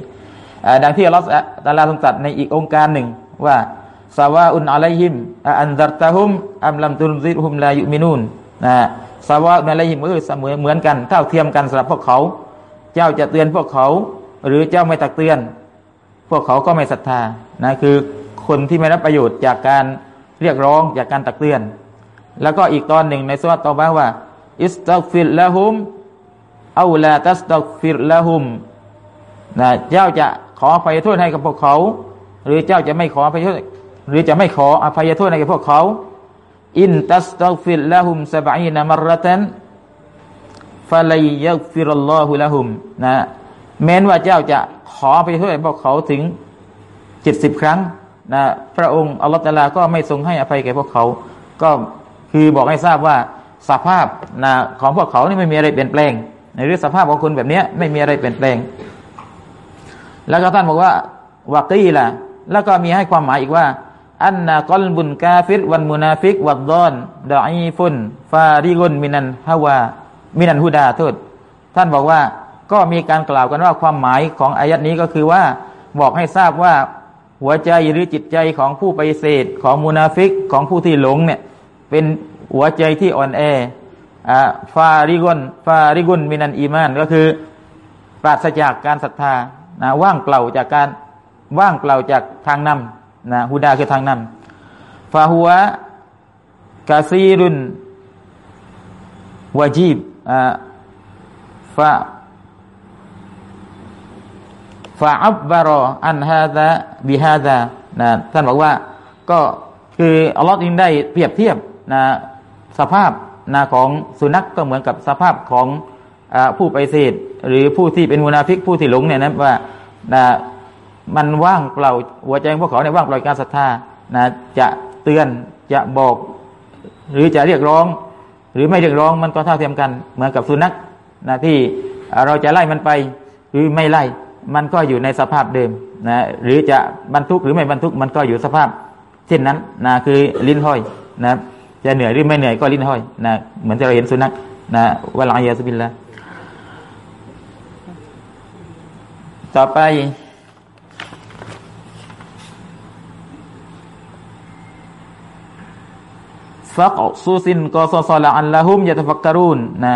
ดังที่อัลลอฮฺตาลาทรงตรัสในอีกองค์การหนึ่งว่า สาวาอุนอะลัยฮิมอันดัตตะฮุมอัมลัมตุนซิฮุมลายุมินูนนะสาวาอุนอะลัยฮิมก็คือเสมอเหมือนกันเท่าเทียมกันสำหรับพวกเขา เจ้าจะเตือนพวกเขา หรือเจ้าไม่ตักเตือน พวกเขาก็ไม่ศรัทธานะคือคนที่ไม่รับประโยชน์จากการเรียกร้องจากการตักเตือน แล้วก็อีกตอนหนึ่งในสุรตอบ้าว่า อิสตักฟิรละหุมเอาลาตัสตักฟิรละหุมนะเจ้าจะขออภัยโทษให้กับพวกเขา หรือเจ้าจะไม่ขออภัยโทษ หรือจะไม่ขออภัยโทษให้กับพวกเขา إن تستغفر لهم سبعين مرة فلن يغفر الله لهم นะแม้นว่าเจ้าจะขออภัยโทษพวกเขาถึงเจ็ดสิบครั้งนะพระองค์อัลลอฮฺตาลาก็ไม่ทรงให้อภัยแก่พวกเขา ก็คือบอกให้ทราบว่าสภาพนะของพวกเขานี่ไม่มีอะไรเปลี่ยนแปลง ในเรื่องสภาพของคนแบบนี้ไม่มีอะไรเปลี่ยนแปลง แล้วก็ท่านบอกว่าวากีล่ะ แล้วก็มีให้ความหมายอีกว่า อันนากอลบุนกาฟิรวันมุนาฟิกวัดดอนดออีฟุนฟาริกุนมินันฮาวามินันฮุดาโทษท่านบอกว่าก็มีการกล่าวกันว่าความหมายของอายัดนี้ก็คือว่าบอกให้ทราบว่าหัวใจหรือจิตใจของผู้ไปเสดของมูนาฟิกของผู้ที่หลงเนี่ยเป็นหัวใจที่อ่อนแออ่าฟาริกุนฟาริกุนมินันอีมานก็คือปราศจากการศรัทธานะว่างเปล่าจากการว่างเปล่าจากทางนำ นะฮูดาคือทางนำฟาหัวกาซีรุนวาจีบอ่าฟาฟาอับบารออันฮาดะบิฮาดะนะท่านบอกว่าก็คืออัลลอฮ์จึงได้เปรียบเทียบนะสภาพนะของสุนัขก็เหมือนกับสภาพของอผู้ไปเสดหรือผู้ที่เป็นมุนาฟิกผู้ที่หลงเนี่ยนะว่านะ มันว่างเปล่า หัวใจพวกเขาเนี่ว่างเปล่าการศรัทธานะจะเตือนจะบอก หรือจะเรียกร้อง หรือไม่เรียกร้องมันก็เท่าเทียมกัน เหมือนกับสุนัขนะที่เราจะไล่มันไป หรือไม่ไล่มันก็อยู่ในสภาพเดิมนะหรือจะบรรทุกหรือไม่บรรทุกมันก็อยู่สภาพ เช่นนั้นนะคือลิ้นห้อยนะจะเหนื่อยหรือไม่เหนื่อยก็ลิ้นห้อยนะเหมือนที่เราเห็นสุนัขนะวะลายาสบิลละต่อไป ฟักซูซินกอซอซอลาอันละฮุมยะตฟักการูนนะ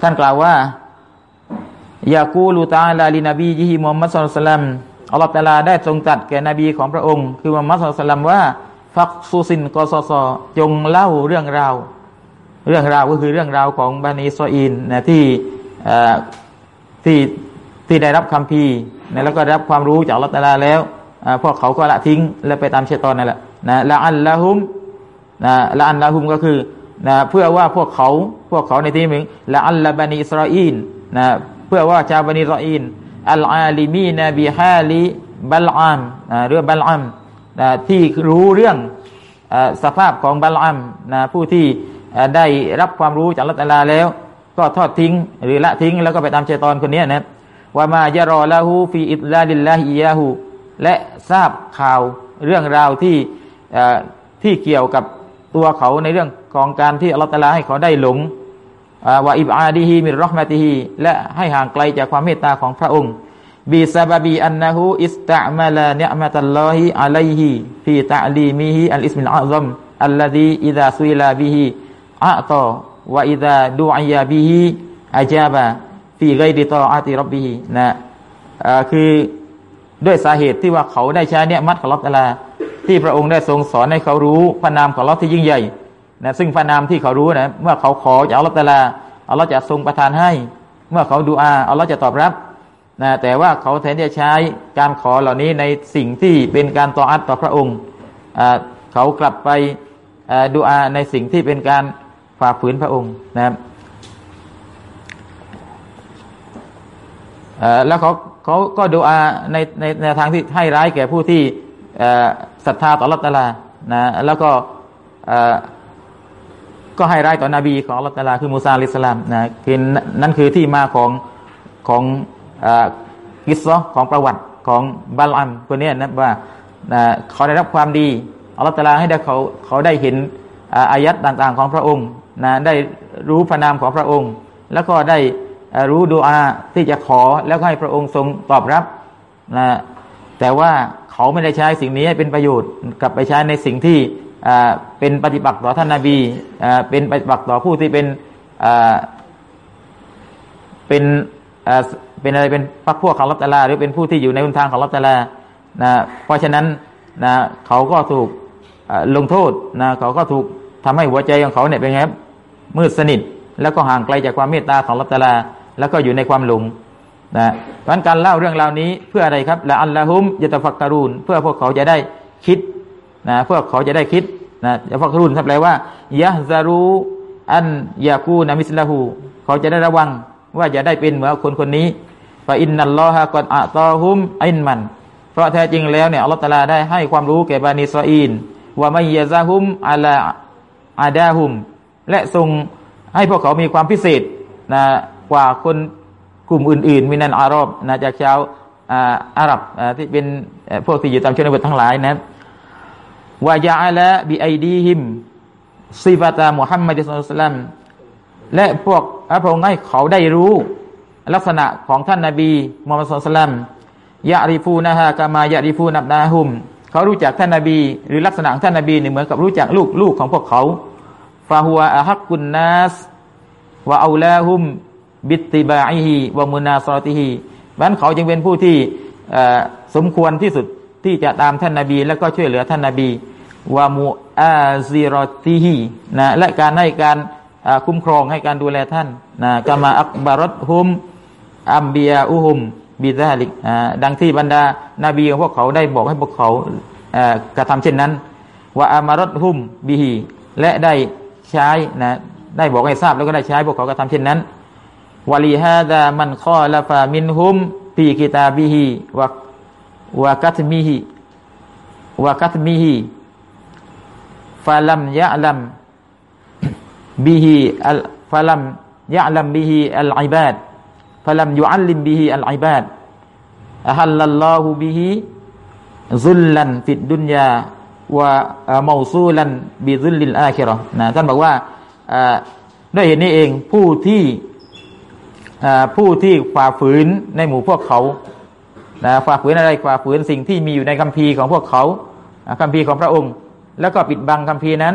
ท่านกล่าวว่ายากูลูตาลาลีนบียิฮิมุฮัมมัดสุลตัมอัลลอฮฺตาลาได้ทรงตัดแก่นบีของพระองค์ คือมุฮัมมัดสุลตัมว่า ฟักซูซินกอซอซอจงเล่าเรื่องราว เรื่องราวก็คือเรื่องราวของบันิสอินนะที่ที่ที่ได้รับคำพีนะแล้วก็รับความรู้จากอัลลอฮฺตาลาแล้วพวกเขาก็ละทิ้ง และไปตามเชตอนนั่นแหละนะละอันละหุม นะละอันละหุมก็คือนะเพื่อว่าพวกเขาพวกเขาในที่นี้ละอัลละบันิอิสราอีนนะเพื่อว่าชาวบันิอิสราอีนอัลอาลิมีนบิฮาลิบัลอัมเรื่องบัลอัมนะที่รู้เรื่องสภาพของบัลอัมนะผู้ที่ได้รับความรู้จากละตาลาแล้ว ก็ทอดทิ้งหรือละทิ้ง แล้วก็ไปตามเชตอนคนนี้นะوما جرى له في إضلال الله إياهและทราบข่าวเรื่องราวที่ที่เกี่ยวกับ ตัวเขาในเรื่องของการที่อัลลอฮฺตาลาให้เขาได้หลงوإبعاده من رحمتهและให้ห่างไกลจากความเมตตาของพระองค์بسبب أنه استعمل نعمة الله عليه في تعليمه الاسم الأعظم الذي إذا سئل به أعطىวะอิดาดูอียาบิฮิอาจาบะฟีไกดิตออาติรับบิฮินะคือด้วยสาเหตุที่ว่าเขาได้ใช้เนี่ยมัดของลอตลา ที่พระองค์ได้ทรงสอนให้เขารู้พระนามของลอที่ยิ่งใหญ่นะซึ่งพระนามที่เขารู้นะเมื่อเขาขอจากอัลลอฮฺตาลาอัลลอฮฺจะทรงประทานให้ เมื่อเขาดูอาอัลลอฮฺจะตอบรับนะแต่ว่าเขาแทนที่จะใช้การขอเหล่านี้ในสิ่งที่เป็นการต่ออัตต่อพระองค์เขากลับไปดูอาในสิ่งที่เป็นการฝ่าฝืนพระองค์นะครับแล้วเขาเขาก็ดูอาในในในทางที่ให้ร้ายแก่ผู้ที่ ศรัทธาต่อรัตลานะแล้วก็ก็ให้ร้ายต่อนบีของรัตลาคือมูซาลิสลามนะคือนั่นคือที่มาของของกิสซอของประวัติของบาลอัมคนนี้นะว่าเขาได้รับความดีอัลลอฮฺตาลาให้ได้เขาเขาได้เห็นอายัดต่างๆของพระองค์นะได้รู้พระนามของพระองค์ แล้วก็ได้รู้ดูอาที่จะขอแล้วให้พระองค์ทรงตอบรับนะแต่ว่า เขาไม่ได้ใช้สิ่งนี้ให้เป็นประโยชน์กลับไปใช้ในสิ่งที่เป็นปฏิบัติต่อท่านนาบีเป็นปฏิบัติต่อผู้ที่เป็นเป็นเป็นอะไรเป็นพรรคพวกของลัตตาลาหรือเป็นผู้ที่อยู่ในหนทางของลัตตาลานะเพราะฉะนั้นนะเขาก็ถูกลงโทษนะเขาก็ถูกทำให้หัวใจของเขาเนี่ยเป็นไงมืดสนิท แล้วก็ห่างไกลจากความเมตตาของลัตตาลา แล้วก็อยู่ในความหลง นะเพราะการเล่าเรื่องราวนี้เพื่ออะไรครับละอัลลอฮุมยะตฟักการูนเพื่อพวกเขาจะได้คิดนะเพื่อเขาจะได้คิดนะยะฟักการูนครับแปลว่ายะซารูอันยากูนามิสลาหูเขาจะได้ระวังว่าจะได้เป็นเหมือนคนคนนี้ฟาอินนัลลอฮะกอนอะตอฮุมอินมัน เพราะแท้จริงแล้วเนี่ยอัลลอฮฺตาลาได้ให้ความรู้แก่บานิสอีนว่าไม่ยาซาฮุมอัลาอาดาฮุม และทรงให้พวกเขามีความพิเศษนะกว่าคน กลุ่มอื่นๆมินันอารอบนะจากชาวอาหรับที่เป็นพวกที่อยู่ตามชนบททั้งหลายนะวายาละบิไอดีหิมซิฟาตามุฮัมมัดสุลตัมและพวกพระองค์ให้เขาได้รู้ลักษณะของท่านนาบีมุฮัมมัดสุลตัมยาริฟูนะฮะกามายาริฟูนับนาฮุม เขารู้จักท่านนาบี หรือลักษณะของท่านนาบีเนี่ยเหมือนกับรู้จักลูกลูกของพวกเขาฟาฮัวอะฮักกุนนัสวะอูลาฮุม บิตติบาอิฮีวะมุนาซอติฮีนั้นเขาจึงเป็นผู้ที่สมควรที่สุดที่จะตามท่านนาบี แล้วก็ช่วยเหลือท่านนาบีวามูอาซิรอติฮีนะและการให้การคุ้มครองให้การดูแลท่านนะกามาอักบารตฮุมอัมเบียอุฮุมบิดาลิกดังที่บรรดานาบีของพวกเขาได้บอกให้พวกเขากระทำเช่นนั้นว่าอามารตฮุมบิฮีและได้ใช้นะได้บอกให้ทราบแล้วก็ได้ใช้พวกเขากระทำเช่นนั้น วลีฮาดามันข้อละฟามินฮุมปีกิตาบิฮีวะวะกัตมิฮีวะกัตมิฮีฟาลัมยะลัมบิฮีอัลฟาลัมยะลัมบิฮีอัลอิบาดฟาลัมยุอัลลิมบิฮีอัลอิบาดอะฮัลลัลลอฮุบิฮีซุลลันฟิดดุนยาว่าเมาซูลันบิซุลลิลอาคิรอนะท่านบอกว่าด้วยเหตุนี้เองผู้ที่ ผู้ที่ฝ่าฝืนในหมู่พวกเขาฝ่าฝืนอะไรฝ่าฝืนสิ่งที่มีอยู่ในคัมภีร์ของพวกเขาคัมภีร์ของพระองค์ แล้วก็ปิดบังคำพีนั้น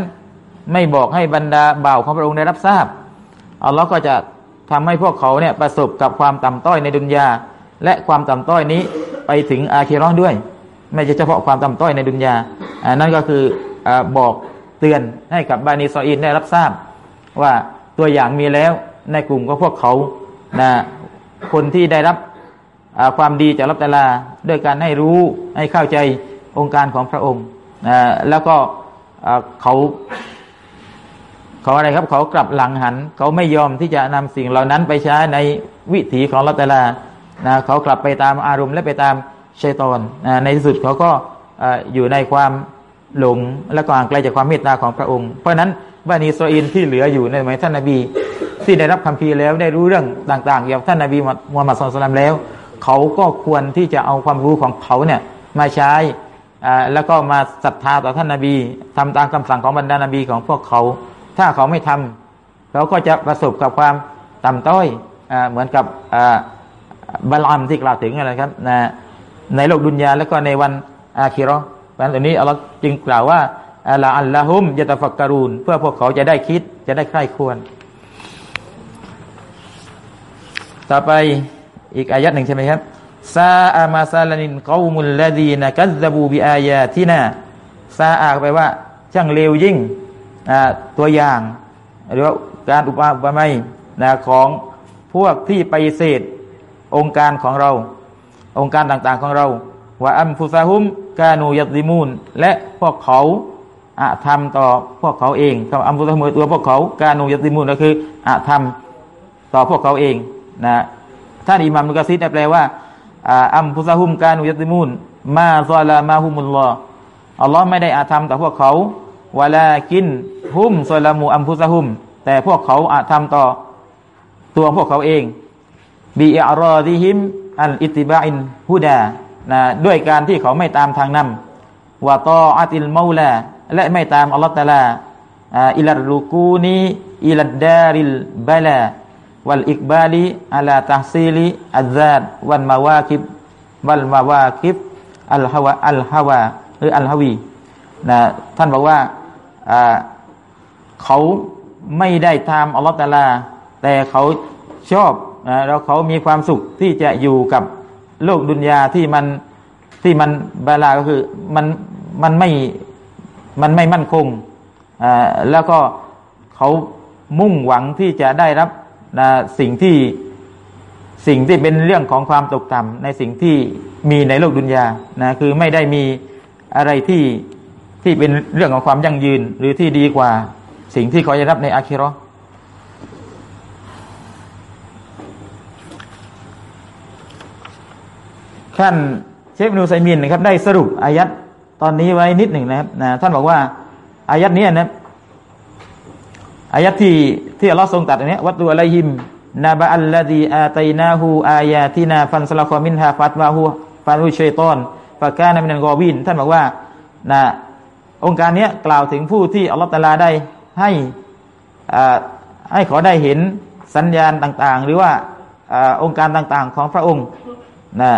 ไม่บอกให้บรรดาบ่าวของพระองค์ได้รับทราบอัลลอฮ์ก็จะทำให้พวกเขาเนี่ยประสบกับความต่ำต้อยในดุนยา และความต่ำต้อยนี้ไปถึงอาคีรอนด้วย ไม่ใช่เฉพาะความต่ำต้อยในดุนยาอันนั้นก็คืออบอกเตือนให้กับบานีซออินได้รับทราบ ว่าตัวอย่างมีแล้วในกลุ่มก็พวกเขา นะคนที่ได้รับความดีจากรับตาลาด้วยการให้รู้ให้เข้าใจองค์การของพระองค์นะแล้วก็เขาเขาอะไรครับเขากลับหลังหัน เขาไม่ยอมที่จะนำสิ่งเหล่านั้นไปใช้ในวิถีของรัตลานะเขากลับไปตามอารมณ์และไปตามชัยตอนนะในที่สุดเขาก็อยู่ในความหลงและก็ห่างไกลจากความเมตตาของพระองค์ เพราะนั้นบานีโซอินที่เหลืออยู่ในสมัยท่านนาบี ที่ได้รับคำพีแล้วได้รู้เรื่องต่างๆเกี่ยวกับท่านนาบีมุฮัมมัดสุลตัมแล้ว เขาก็ควรที่จะเอาความรู้ของเขาเนี่ยมาใช้แล้วก็มาศรัทธาต่อท่านนาบีทำตามคำสั่งของบรรดานาบีของพวกเขา ถ้าเขาไม่ทำเขาก็จะประสบกับความต่ำต้อยอเหมือนกับบาลามที่กล่าวถึงอะไรครับนะในโลกดุนยาแล้วก็ในวันอาคิรอเพราะนั้นนี้อัลลอฮ์จึงกล่าวว่าอัลลอฮ์อัลลอฮุมยะตะฟักการูนเพื่อพวกเขาจะได้คิดจะได้ใคร่ควร ต่อไปอีกอายัดหนึ่งใช่ไหมครับซาอามาซาลนินกอมุลลดีนะกัซบูบิอายาที่นาซาอาไปว่า ช่างเลวยิ่งตัวอย่างหรือว่าการอุปมาไม่นะของพวกที่ไปเสดองค์การของเรา องค์การต่างๆของเราว่าอัมฟุซาฮุมกานูยัติมูนและพวกเขาอะทำต่อพวกเขาเองคำอัมฟุซาฮุมตัวพวกเขากานูยัติมูนก็คืออะทำต่อพวกเขาเอง นะท่านอิหมามมุกซิดแปลว่าอัมฟุซาฮุมกานูยัติมูนมาซาลามาฮุมุลลออัลลอฮ์ไม่ได้อาธรรมต่อพวกเขาวลากินฮุมซลามูอัมพุซะฮุม แต่พวกเขาอาจทำต่อตัวพวกเขาเองบีอารอดิฮิมอันอิติบาอินฮุดานะด้วยการที่เขาไม่ตามทางนำวะตออาติลมาลาและไม่ตามอัลลอฮฺตาลาอิลัรูกูนีอิลัดดาริลบาลา วัลอิกบาลีอัลาตัซีลีอัลซาดวันมาวาคิบวัลมาวาคิบอัลฮาวะอัลฮาวาหรืออัลฮาวีนะท่านบอกว่าเขาไม่ได้ตามอัลลอฮฺตาลา แต่เขาชอบนะแล้วเขามีความสุขที่จะอยู่กับโลกดุนยาที่มันที่มันบาลาก็คือมันมันไม่มันไม่มั่นคงอ่าแล้วก็เขามุ่งหวังที่จะได้รับ นะสิ่งที่สิ่งที่เป็นเรื่องของความตกต่ำในสิ่งที่มีในโลกดุนยานะคือไม่ได้มีอะไรที่ที่เป็นเรื่องของความยั่งยืน หรือที่ดีกว่าสิ่งที่เขาจะรับในอาคิรอท่านเชฟนูไซมินนะครับ ได้สรุปอายัดตอนนี้ไว้นิดหนึ่งนะครับนะท่านบอกว่าอายัดนี้นะ อายัดที่ที่อัลลอฮ์ทรงตัดอันนี้วัตถุอะลัยฮิมนาบะอัลลดีอาตัยนาหูอายาตินาฟันสลาคอมินฮาฟัตวาหูฟันอุชัยตอนฟากานามินันกอวินท่านบอกว่านะองค์การนี้กล่าวถึงผู้ที่อัลลอฮฺตาลาได้ให้ให้ขาได้เห็นสัญญาณต่าง ๆ หรือว่าอองค์การต่างๆ ของพระองค์นะ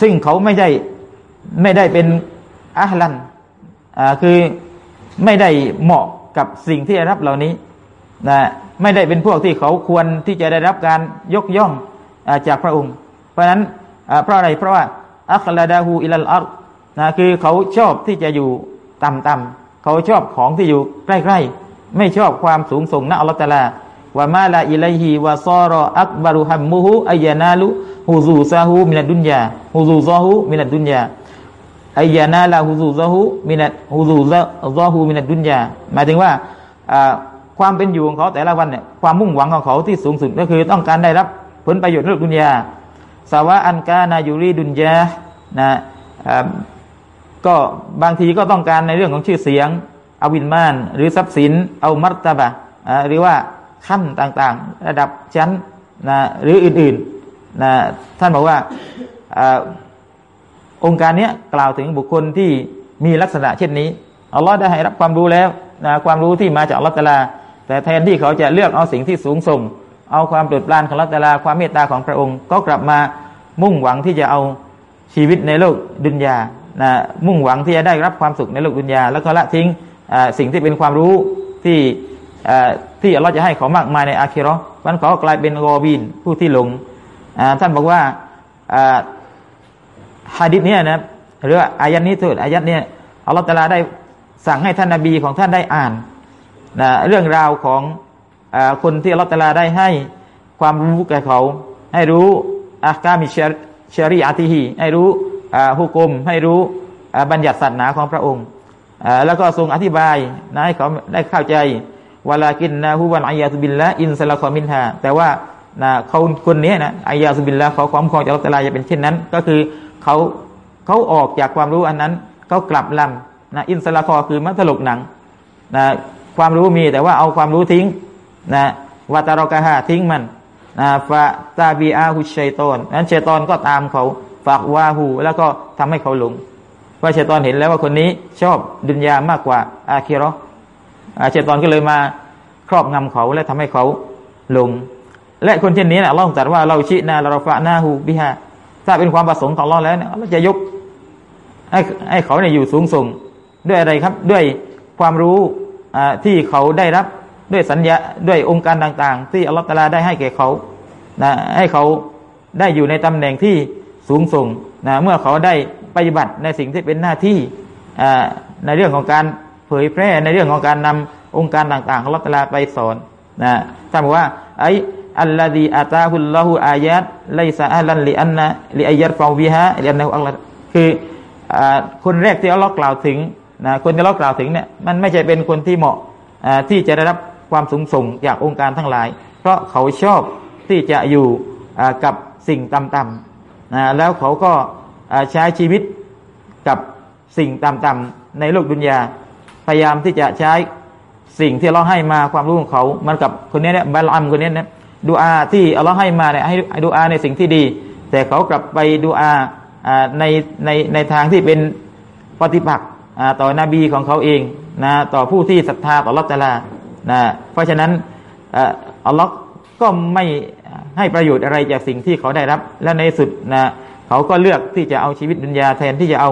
ซึ่งเขาไม่ได้ไม่ได้เป็นอัลลันคือไม่ได้เหมาะ กับสิ่งที่ได้รับเหล่านี้นะไม่ได้เป็นพวกที่เขาควรที่จะได้รับการยกย่องอจากพระองค์ เพราะฉะนั้นเพราะอะไรเพราะว่าอัคลาดาหูอิลลอัลนะคือเขาชอบที่จะอยู่ต่ำๆเขาชอบของที่อยู่ใกล้ๆ ไม่ชอบความสูงส่งนะอัลลอฮฺตาลาว่ามาลาอิลัยฮิวะซอรออักบารุฮัมมุฮุอายานาลุฮูซูซาฮูมินัดดุนยาฮูซูซาฮูมินัดดุนยา อายานาลาฮูซูซาฮูมินัดฮูซูซาฮูมินัดดุนยาหมายถึงว่าความเป็นอยู่ของเขาแต่ละวันเนี่ยความมุ่งหวังของเขาที่สูงสุดก็คือต้องการได้รับผลประโยชน์ในโลกดุนยาสาวะอันกานายูรีดุนยานะก็บางทีก็ต้องการในเรื่องของชื่อเสียงอาวินมาน หรือทรัพย์สินเอามัตตบะหรือว่าขั้นต่างๆ ระดับชั้นนะหรืออื่นๆนะท่านบอกว่า องค์การนี้กล่าวถึงบุคคลที่มีลักษณะเช่นนี้อัลลอฮ์ได้ให้รับความรู้แล้วนะความรู้ที่มาจากอัลลอฮ์ตาลา แต่แทนที่เขาจะเลือกเอาสิ่งที่สูงส่ง เอาความโปรดปรานของอัลลอฮ์ตาลา ความเมตตาของพระองค์ ก็กลับมามุ่งหวังที่จะเอาชีวิตในโลกดุนยานะมุ่งหวังที่จะได้รับความสุขในโลกดุนยา แล้วก็ละทิ้งสิ่งที่เป็นความรู้ที่ที่เราจะให้เขามากมายในอาคิรอมันเขากลายเป็นโกบินผู้ที่หลงท่านบอกว่า ฮะดิษเนี่ยนะหรืออายันนี้เถิดอายันเนี่ยอัลลอฮฺตะลาได้สั่งให้ท่านนาบีของท่านได้อ่านนะเรื่องราวของอคนที่อัลลอฮฺตะลาได้ให้ความรู้แก่เขา ให้รู้อักามิชารีอาติฮีให้รู้ฮุกมให้รู้บัญญัติศาสนาของพระองค์แล้วก็ทรงอธิบายนะให้เขาได้เข้าใจวลากินนะฮุวันอายาตุบิลละอินสลาคอมินฮาแต่ว่านะเขาคนนี้นะอายาตุบิลละเขาความคองจากอัลลอฮฺตะลาจะเป็นเช่นนั้น ก็คือ เขาเขาออกจากความรู้อันนั้นเขากลับลำนะอินสลาคอคือมัทลกหนังนะความรู้มีแต่ว่าเอาความรู้ทิ้งนะวาตารกะฮาทิ้งมันนะฟาตาบีอาหุชัยตอนนั้นชัยตอนก็ตามเขาฝากวาหูแล้วก็ทำให้เขาหลงว่าชัยตอนเห็นแล้วว่าคนนี้ชอบดุนยามากกว่าอาคิรอชัยตอนก็เลยมาครอบงำเขาและทำให้เขาหลงและคนเช่นนี้นะเราตรัสว่าเราชินาเราฟะนาหูบิฮา ถ้าเป็นความประสงค์ของเราแล้วเนี่ยเราจะยกให้ให้เขาเนี่ยอยู่สูงส่งด้วยอะไรครับ ด้วยความรู้ที่เขาได้รับด้วยสัญญาด้วยองค์การต่าง ๆ ที่อัลลอฮฺตาลาได้ให้แก่เขานะให้เขาได้อยู่ในตำแหน่งที่สูงส่งนะเมื่อเขาได้ปฏิบัติในสิ่งที่เป็นหน้าที่ในเรื่องของการเผยแพร่ในเรื่องของการนำองค์การต่างๆของอัลลอฮฺตาลาไปสอนนะท่านบอกว่าไอ อัลลอฮีอาตาฮุลลอฮุอายัดไลซาอัลันลิอันนะลิอายัดฟาวิฮะลิอันนะอัลลอฮคือคนแรกที่อัลลอฮ์กล่าวถึงนะคนที่อัลลอฮ์กล่าวถึงเนี่ยมันไม่ใช่เป็นคนที่เหมาะที่จะได้รับความสูงส่งจากองค์การทั้งหลาย เพราะเขาชอบที่จะอยู่กับสิ่งต่ำๆนะแล้วเขาก็ใช้ชีวิตกับสิ่งต่ำๆในโลกดุนยาพยายามที่จะใช้สิ่งที่เราให้มาความรู้ของเขา มันกับคนนี้เนี่ยบาลอัมคนนี้เนี่ย ดูอาที่อัลลอฮ์ให้มาเนี่ยให้ดูอาในสิ่งที่ดี แต่เขากลับไปดูอาในในในทางที่เป็นปฏิปักษ์ต่อนบีของเขาเองนะต่อผู้ที่ศรัทธาต่อรัตลานะเพราะฉะนั้นอัลลอฮ์ก็ไม่ให้ประโยชน์อะไรจากสิ่งที่เขาได้รับ และในสุดนะเขาก็เลือกที่จะเอาชีวิตดุนยาแทนที่จะเอา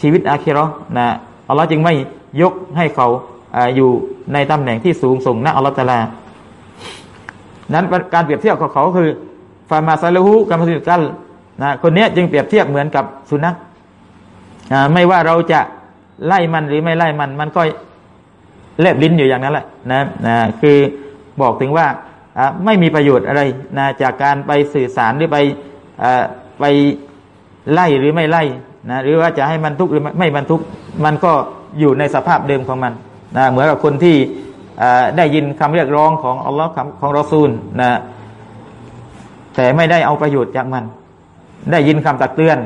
ชีวิตอาคิรอนะอัลลอฮ์จึงไม่ยกให้เขาอยู่ในตำแหน่งที่สูงส่งนะอัลลอฮ์ตาลา นั้นการเปรียบเทียบของเขาคือฟามาซาลูฮูกัมสิกัลนะคนนี้จึงเปรียบเทียบเหมือนกับสุนัขไม่ว่าเราจะไล่มันหรือไม่ไล่มัน มันก็แลบลิ้นอยู่อย่างนั้นแหละนะนะคือบอกถึงว่าไม่มีประโยชน์อะไรนะจากการไปสื่อสารหรือไปไปไล่หรือไม่ไล่นะหรือว่าจะให้มันทุกข์หรือไม่บรรทุกมันก็อยู่ในสภาพเดิมของมันนะเหมือนกับคนที่ ได้ยินคำเรียกร้องของอัลลอฮ์ของรอซูลนะแต่ไม่ได้เอาประโยชน์จากมัน ได้ยินคำตักเตือน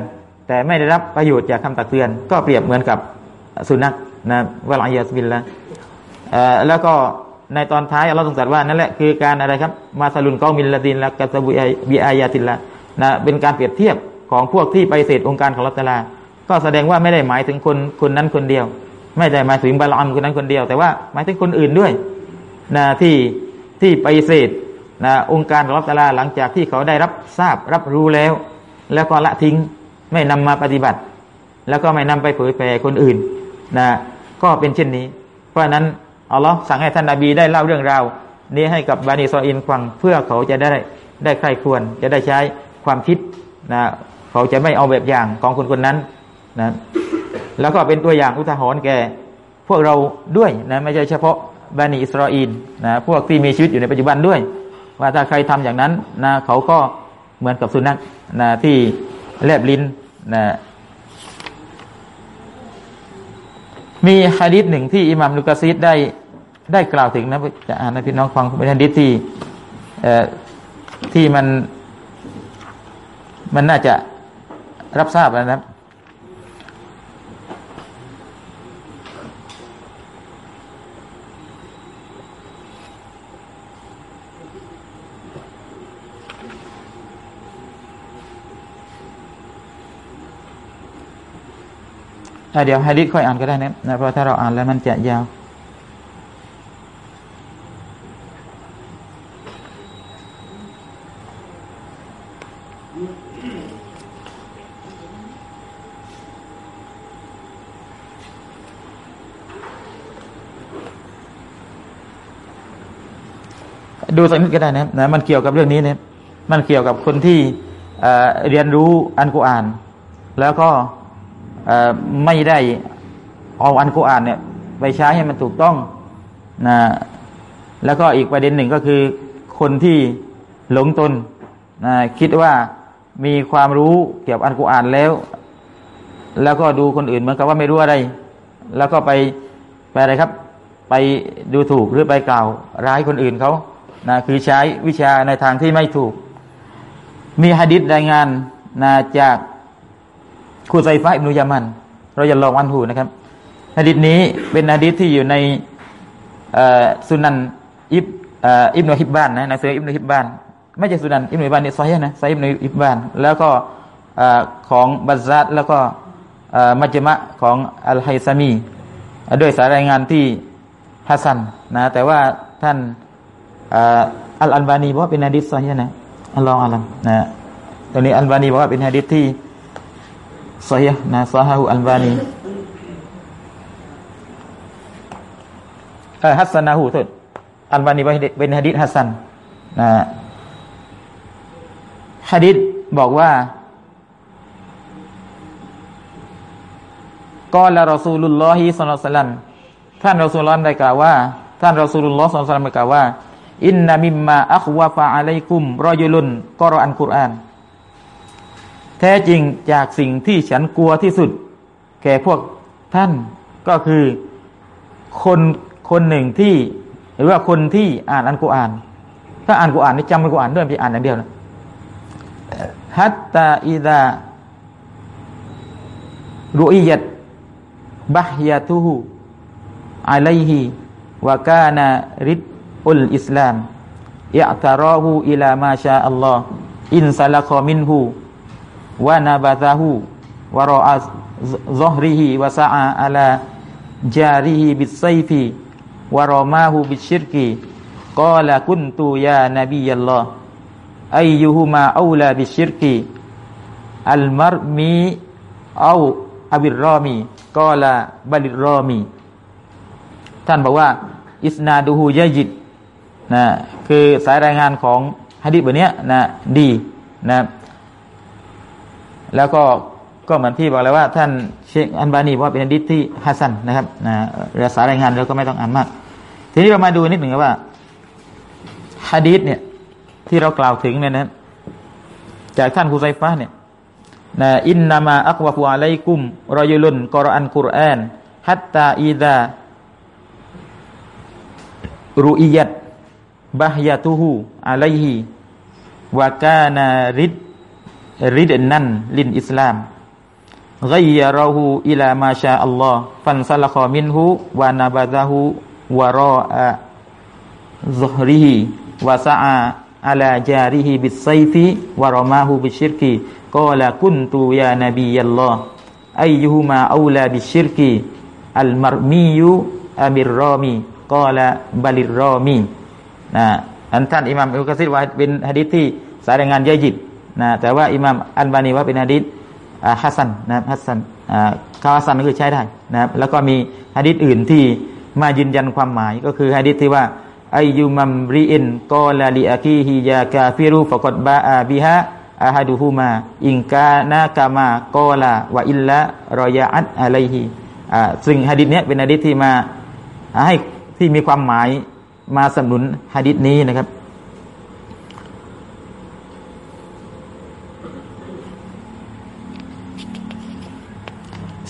แต่ไม่ได้รับประโยชน์จากคำตักเตือน ก็เปรียบเหมือนกับสุนัขนะวะลายาสบิลละแล้วก็ในตอนท้ายเราต้องตรัสว่านั่นแหละคือการอะไรครับ มาสลุนกอมิลลาดินละกัสบุบีอายาตินละนะเป็นการเปรียบเทียบของพวกที่ไปเสดองค์การของรัตลา ก็แสดงว่าไม่ได้หมายถึงคนคนนั้นคนเดียว ไม่ได้หมายถึงบาลอนคนนั้นคนเดียว แต่ว่าหมายถึงคนอื่นด้วยนะที่ที่ไปเสดนะองค์การของรัตลาหลังจากที่เขาได้รับทราบรับรู้แล้ว แล้วก็ละทิ้งไม่นำมาปฏิบัติ แล้วก็ไม่นำไปเผยแผ่คนอื่นนะก็เป็นเช่นนี้ เพราะฉะนั้นอัลลอฮ์สั่งให้ท่านนาบีได้เล่าเรื่องราวนี้ให้กับบานิซออินฟังเพื่อเขาจะได้ได้ใครควรจะได้ใช้ความคิดนะเขาจะไม่เอาแบบอย่างของคนคนนั้นนะ แล้วก็เป็นตัวอย่างอุทาหรณ์แก่พวกเราด้วยนะไม่ใช่เฉพาะบานิอิสราเอลนะพวกที่มีชีวิตอยู่ในปัจจุบันด้วย ว่าถ้าใครทำอย่างนั้นนะเขาก็เหมือนกับสุนัขนะที่แลบลิ้นนะมีฮะดิษหนึ่งที่อิหมัมลุกาซีดได้ได้กล่าวถึงนะจะอ่านให้พี่น้องฟังเป็นฮะดิษที่เอ่อที่มันมันน่าจะรับทราบแล้วนะ เดี๋ยวฮะดิษค่อยอ่านก็ได้นะนะเพราะถ้าเราอ่านแล้วมันจะยาวดูสักนิดก็ได้นะนะมันเกี่ยวกับเรื่องนี้เนี่ยมันเกี่ยวกับคนที่เรียนรู้อันกุอ่าน แล้วก็ ไม่ได้เอาอันกุอานเนี่ยไปใช้ให้มันถูกต้องนะแล้วก็อีกประเด็นหนึ่งก็คือคนที่หลงตนนะคิดว่ามีความรู้เกี่ยวกับอันกุอานแล้ว แล้วก็ดูคนอื่นเหมือนกับว่าไม่รู้อะไร แล้วก็ไปไปอะไรครับ ไปดูถูกหรือไปกล่าวร้ายคนอื่นเขานะคือใช้วิชาในทางที่ไม่ถูก มีฮะดิษรายงานนะจาก คูไซฟ้าอิบนุยามันเราจะลองวันหูนะครับฮะดิษนี้เป็นฮะดิษที่อยู่ในสุนันอิบอิบนุฮิบบานนะหนังสืออิบนุฮิบบานไม่ใช่สุนันอิบนุฮิบบานนี่ซอยนะซอยอิบนุฮิบบานแล้วก็ของบัซซัดแล้วก็มัจมะของอัลไฮซามีด้วยสายรายงานที่ฮัสซันนะแต่ว่าท่านอัลอัลบานีบอกว่าเป็นฮะดิษซอยนะอัลลอฮฺอัลลัมนะตรงนี้อัลบานีบอกว่าเป็นฮะดิษที่ ซอยนะซอฮาฮูอัลบานีเออฮัสซันนาหูสุดอัลบานีเป็นฮะดิษฮัสซันนะฮะดิษบอกว่ากอละรอซูลุลลอฮิสัลลัลลัมท่านรอซูลลอฮได้กล่าวว่า ท่านรอซูลุลลอฮ์สัลลัลลัมได้กล่าวว่า อินนามิมมาอัควาฟาอะลัยกุมรอยุลุนกอรออันกุรอาน แท้จริงจากสิ่งที่ฉันกลัวที่สุด แก่พวกท่านก็คือคนคนหนึ่งที่ หรือว่าคนที่อ่านอันกุรอาน ถ้าอ่านกุรอานนี่จำอันกุรอานด้วยไม่อ่านอย่างเดียวนะฮัตตาอิดารุอิยัตบะฮยาตุฮูอะลัยฮิวะกานาริดอุลอิสลามอิอตารอฮูอิลามาชาอัลลอฮ์อินซาลคอมินฮู วะนาบะตาฮูวะรออัซอฮริฮิวะซาอาอัลาจาริฮิบิสไซฟีวะรอมาฮูบิชิรกีกาลากุนตูยานบียัลลอฮ์อายุฮุมาอูลาบิชิรกีอัลมารมีเอาอบิรอมีกอลาบาลิรอมี ท่านบอกว่า อิสนาดูฮูยยิดนะคือสายรายงานของฮะดิษแบบนี้นะดีนะ แล้วก็ก็เหมือนที่บอกแล้วว่า ท่านเชคอันบานีบอกว่าเป็นฮะดิษที่ฮัสซันนะครับนะสารายงานเราก็ไม่ต้องอ่านมาก ทีนี้เรามาดูนิดหนึ่งว่าฮะดิษเนี่ยที่เรากล่าวถึงเนี่ยนะจากท่านคุไซฟ้าเนี่ยนะอินนามาอักวะฟุอะลัยกุมรอยุลุนกอรอันกุรอานฮัตตาอีดารุอิยัตบะฮยาตุฮูอะลัยฮิวะกานาริด ริดนันลินอิสลาม غيره إلى ما شاء الله فانسلخ منه ونبذه وراء ظهره وسعى على جاره بالسيف ورماه بالشرك قال كنت يا نبي الله أيهما أولى بالشرك المرمي أم الرامي قال بل الرامي นะอันท่านอิหม่ามอุกะซิดว่าเป็นฮะดิษที่สายรายงานยะยิด นะแต่ว่าอิหม่ามอันบานีว่าเป็นฮะดิษฮัสซันนะฮัสซันคาฮัสซันก็คือใช้ได้นะครับแล้วก็มีฮะดิษอื่นที่มายืนยันความหมายก็คือฮะดิษที่ว่าอายุมัมรีอินกอลาลีอาคีฮิยากาฟิรูฟกดบาอาบิฮะอาฮัดูฮูมา อิงกานากามากอลาวะอิลละรอยาอัตอะไลฮีซึ่งฮะดิษเนี้ยเป็นฮะดิษที่มาให้ที่มีความหมายมาสนับสนุนฮะดิษนี้นะครับ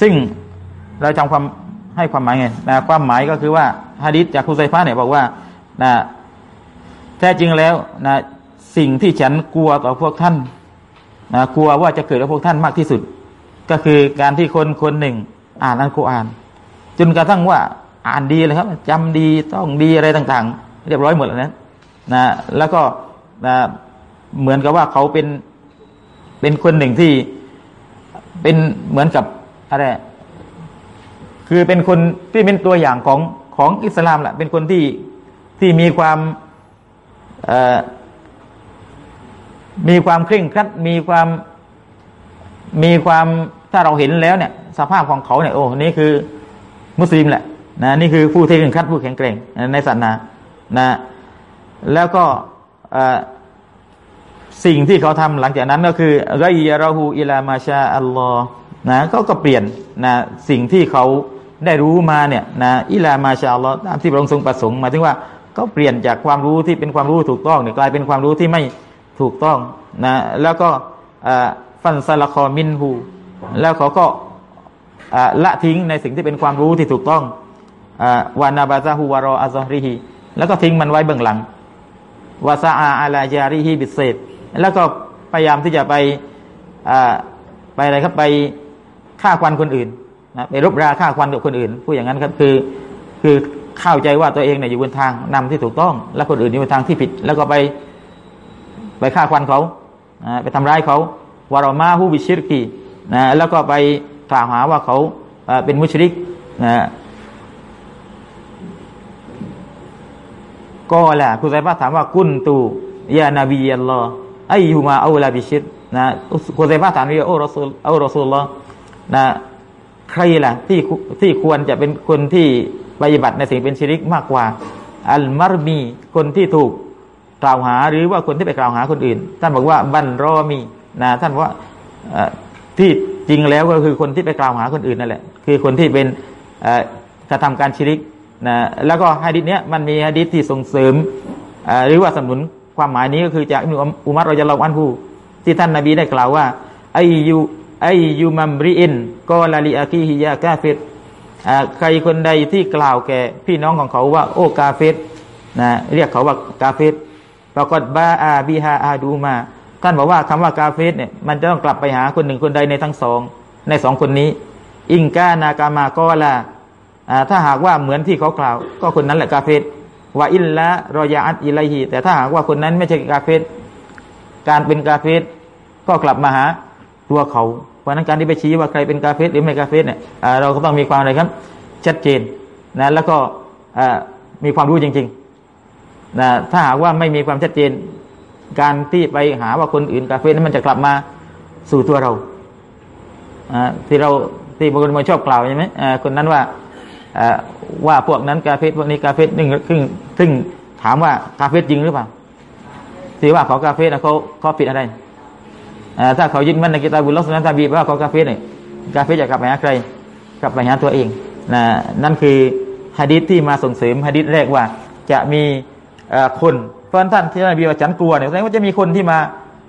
ซึ่งเราจำความให้ความหมายไงนะความหมายก็คือว่าฮะดิษจากคุไซฟ้าเนี่ยบอกว่านะแท้จริงแล้วนะสิ่งที่ฉันกลัวต่อพวกท่านนะกลัวว่าจะเกิดกับพวกท่านมากที่สุด ก็คือการที่คนคนหนึ่ง อ่านอัลกุรอาน จนกระทั่งว่าอ่านดีเลยครับจำดีต้องดีอะไรต่าง ๆ เรียบร้อยหมดแล้วนะนะแล้วก็นะเหมือนกับว่าเขาเป็นเป็นคนหนึ่งที่เป็นเหมือนกับ อะไรคือเป็นคนที่เป็นตัวอย่างของของอิสลามแหละเป็นคนที่ที่มีความมีความเคร่งครัดมีความมีความถ้าเราเห็นแล้วเนี่ย สภาพของเขาเนี่ยโอ้นี่คือมุสลิมแหละนะนี่คือผู้ที่เคร่งครัดผู้แข็งแกร่งในศาสนานะ แล้วก็สิ่งที่เขาทำหลังจากนั้นก็คือไรยาราหูอิลามาชาอัลลอฮ์ นะก็ก็เปลี่ยนนะสิ่งที่เขาได้รู้มาเนี่ยนะอิลามาชาอัลลอฮ์ตามที่พระองค์ทรงประสงค์หมายถึงว่าก็เปลี่ยนจากความรู้ที่เป็นความรู้ถูกต้องเนี่ยกลายเป็นความรู้ที่ไม่ถูกต้องนะแล้วก็ฟันซาลคอมินหูแล้วเขาก็ละทิ้งในสิ่งที่เป็นความรู้ที่ถูกต้องวานาบาซาฮูวารออาซอริฮีแล้วก็ทิ้งมันไว้เบื้องหลังวาซาอาอาลาจาริฮีบิเศษแล้วก็พยายามที่จะไปไปอะไรครับไป ฆ่าควันคนอื่นนะไปรบราฆ่าควันกับคนอื่นผู้อย่างนั้นครับคือคือเข้าใจว่าตัวเองเนี่ยอยู่บนทางนำที่ถูกต้อง และคนอื่นอยู่บนทางที่ผิด แล้วก็ไปไปฆ่าควันเขาไปทำร้ายเขาวารมาฮูบิชิรกีนะแล้วก็ไปกล่าวหาว่าเขาเป็นมุชริกนะก็แหละคุณไซบ้าถามว่ากุนตูยานาบีอัลลอฮ์ไอยูมาอูลาบิชิรนะคุณไซบ้าถามว่าโอ้รอซูลโอ้รอซูลลอ นะใครล่ะที่ที่ควรจะเป็นคนที่ปฏิบัติในสิ่งเป็นชิริกมากกว่า อัลมารมีคนที่ถูกกล่าวหาหรือว่าคนที่ไปกล่าวหาคนอื่น ท่านบอกว่าบันรอมีนะท่านว่าที่จริงแล้วก็คือคนที่ไปกล่าวหาคนอื่นนั่นแหละคือคนที่เป็นกระทำการชิริกนะแล้วก็ฮะดิษเนี้ยมันมีฮะดิษที่ส่งเสริมหรือว่าสนับสนุนความหมายนี้ก็คือจากอุมัรรอยาลาอันผู้ที่ท่านนาบีได้กล่าวว่าไอยู ไอยูมัมริอินกอลาลีอาคีฮิยากาเฟตใครคนใดที่กล่าวแก่พี่น้องของเขาว่า โอ้กาเฟตนะเรียกเขาว่ากาเฟตปรากฏบาอาบีฮาอาดูมาท่านบอกว่าคำว่ากาเฟตเนี่ยมันจะต้องกลับไปหาคนหนึ่งคนใดในทั้งสองในสองคนนี้ อิงกานากามากอลาถ้าหากว่าเหมือนที่เขากล่าว ก็คนนั้นแหละกาเฟตว่าอินละรอยาอัตอิไลฮีแต่ถ้าหากว่าคนนั้นไม่ใช่กาเฟตการเป็นกาเฟตก็กลับมาหา ตัวเขา เพราะนั้นการที่ไปชี้ว่าใครเป็นกาเฟตหรือไม่กาเฟตเนี่ยเราก็ต้องมีความอะไรครับ ชัดเจนนะแล้วก็มีความรู้จริงๆนะถ้าหากว่าไม่มีความชัดเจน การที่ไปหาว่าคนอื่นกาเฟตนั้นมันจะกลับมาสู่ตัวเราที่เราที่บางคนมาชอบกล่าวใช่ไหมคนนั้นว่าว่าพวกนั้นกาเฟตพวกนี้กาเฟตนึ่งครึ่งซึ่งถามว่ากาเฟตจริงหรือเปล่าที่ว่าเขากาเฟตนะเขาเขาผิดอะไร ถ้าเขายึดมั่นในกิตาบุลลอสุนันตาบีว่าเขากาเฟตเนี่ยกาเฟตจะกลับไปหาใคร กลับไปหาตัวเองนะนั่นคือฮะดิษที่มาส่งเสริมฮะดิษแรกว่าจะมีคนเพราะท่านที่นบีว่าฉันกลัวเนี่ยแสดงว่าจะมีคนที่มา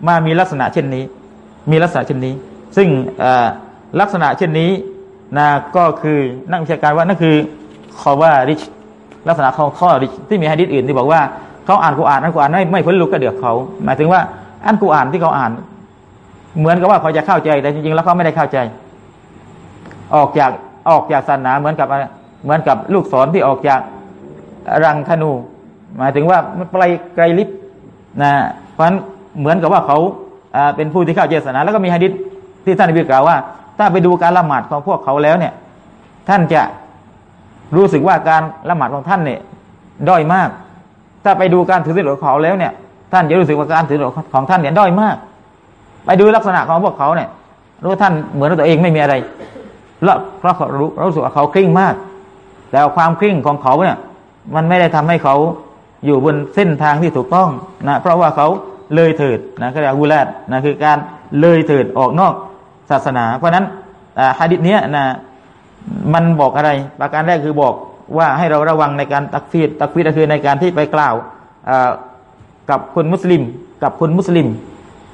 มามีลักษณะเช่นนี้ มีลักษณะเช่นนี้ ซึ่งลักษณะเช่นนี้นะก็คือนักวิชาการว่านั่นคือขอว่าริชลักษณะของข้อริชที่มีฮะดิษอื่นที่บอกว่าเขาอ่านกูอ่านอ่นกูอ่านไม่ไม่พ้นลุกก็เดือดเขา หมายถึงว่าอันกูอ่านที่เขาอ่าน เหมือนกับว่าเขาจะเข้าใจแต่จริงๆ แล้วเขาไม่ได้เข้าใจ ออกจากออกจากศาสนาเหมือนกับเหมือนกับลูกศรที่ออกจากรังธนู หมายถึงว่ามันไกลไกลลิบนะเพราะฉะนั้นเหมือนกับว่าเขาเป็นผู้ที่เข้าใจศาสนา แล้วก็มีฮะดิษที่ท่านอบิกล่าวว่า ถ้าไปดูการละหมาดของพวกเขาแล้วเนี่ย ท่านจะรู้สึกว่าการละหมาดของท่านเนี่ยด้อยมาก ถ้าไปดูการถือศีลของเขาแล้วเนี่ย ท่านจะรู้สึกว่าการถือศีลของท่านเนี่ยด้อยมาก ไปดูลักษณะของพวกเขาเนี่ยรู้ท่านเหมือนตัวเองไม่มีอะไรแล้วเพราะเขารู้รู้สึกว่าเขาคริ่งมากแต่ความคริ่งของเขาเนี่ย มันไม่ได้ทำให้เขาอยู่บนเส้นทางที่ถูกต้องนะเพราะว่าเขาเลยเถิดนะก็เรียกวูแลดนะคือการเลยเถิดออกนอกศาสนา เพราะนั้นฮะดิษเนี้ยนะมันบอกอะไร ประการแรกคือบอกว่าให้เราระวังในการตักฟีดตักฟีดก็คือในการที่ไปกล่าวกับคนมุสลิม กับคนมุสลิม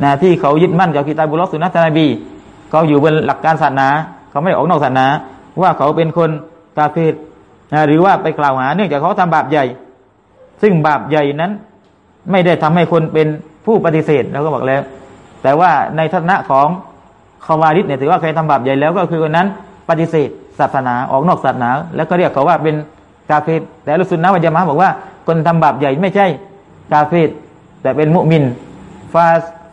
นะที่เขายึดมั่นกับกิตาบุลสุนัตนบีเขาอยู่บนหลักการศาสนาเขาไม่ออกนอกศาสนา ว่าเขาเป็นคนกาเฟตนะหรือว่าไปกล่าวหา เนื่องจากเขาทำบาปใหญ่ ซึ่งบาปใหญ่นั้น ไม่ได้ทำให้คนเป็นผู้ปฏิเสธเราก็บอกแล้ว แต่ว่าในทัศนะของขาวาริดเนี่ยถือว่าใครทำบาปใหญ่แล้วก็คือคนนั้นปฏิเสธศาสนาออกนอกศาสนา แล้วก็เรียกเขาว่าเป็นกาเฟตแต่ลุสุนนะวัจมาบอกว่า คนทำบาปใหญ่ไม่ใช่กาเฟตแต่เป็นมุมินฟา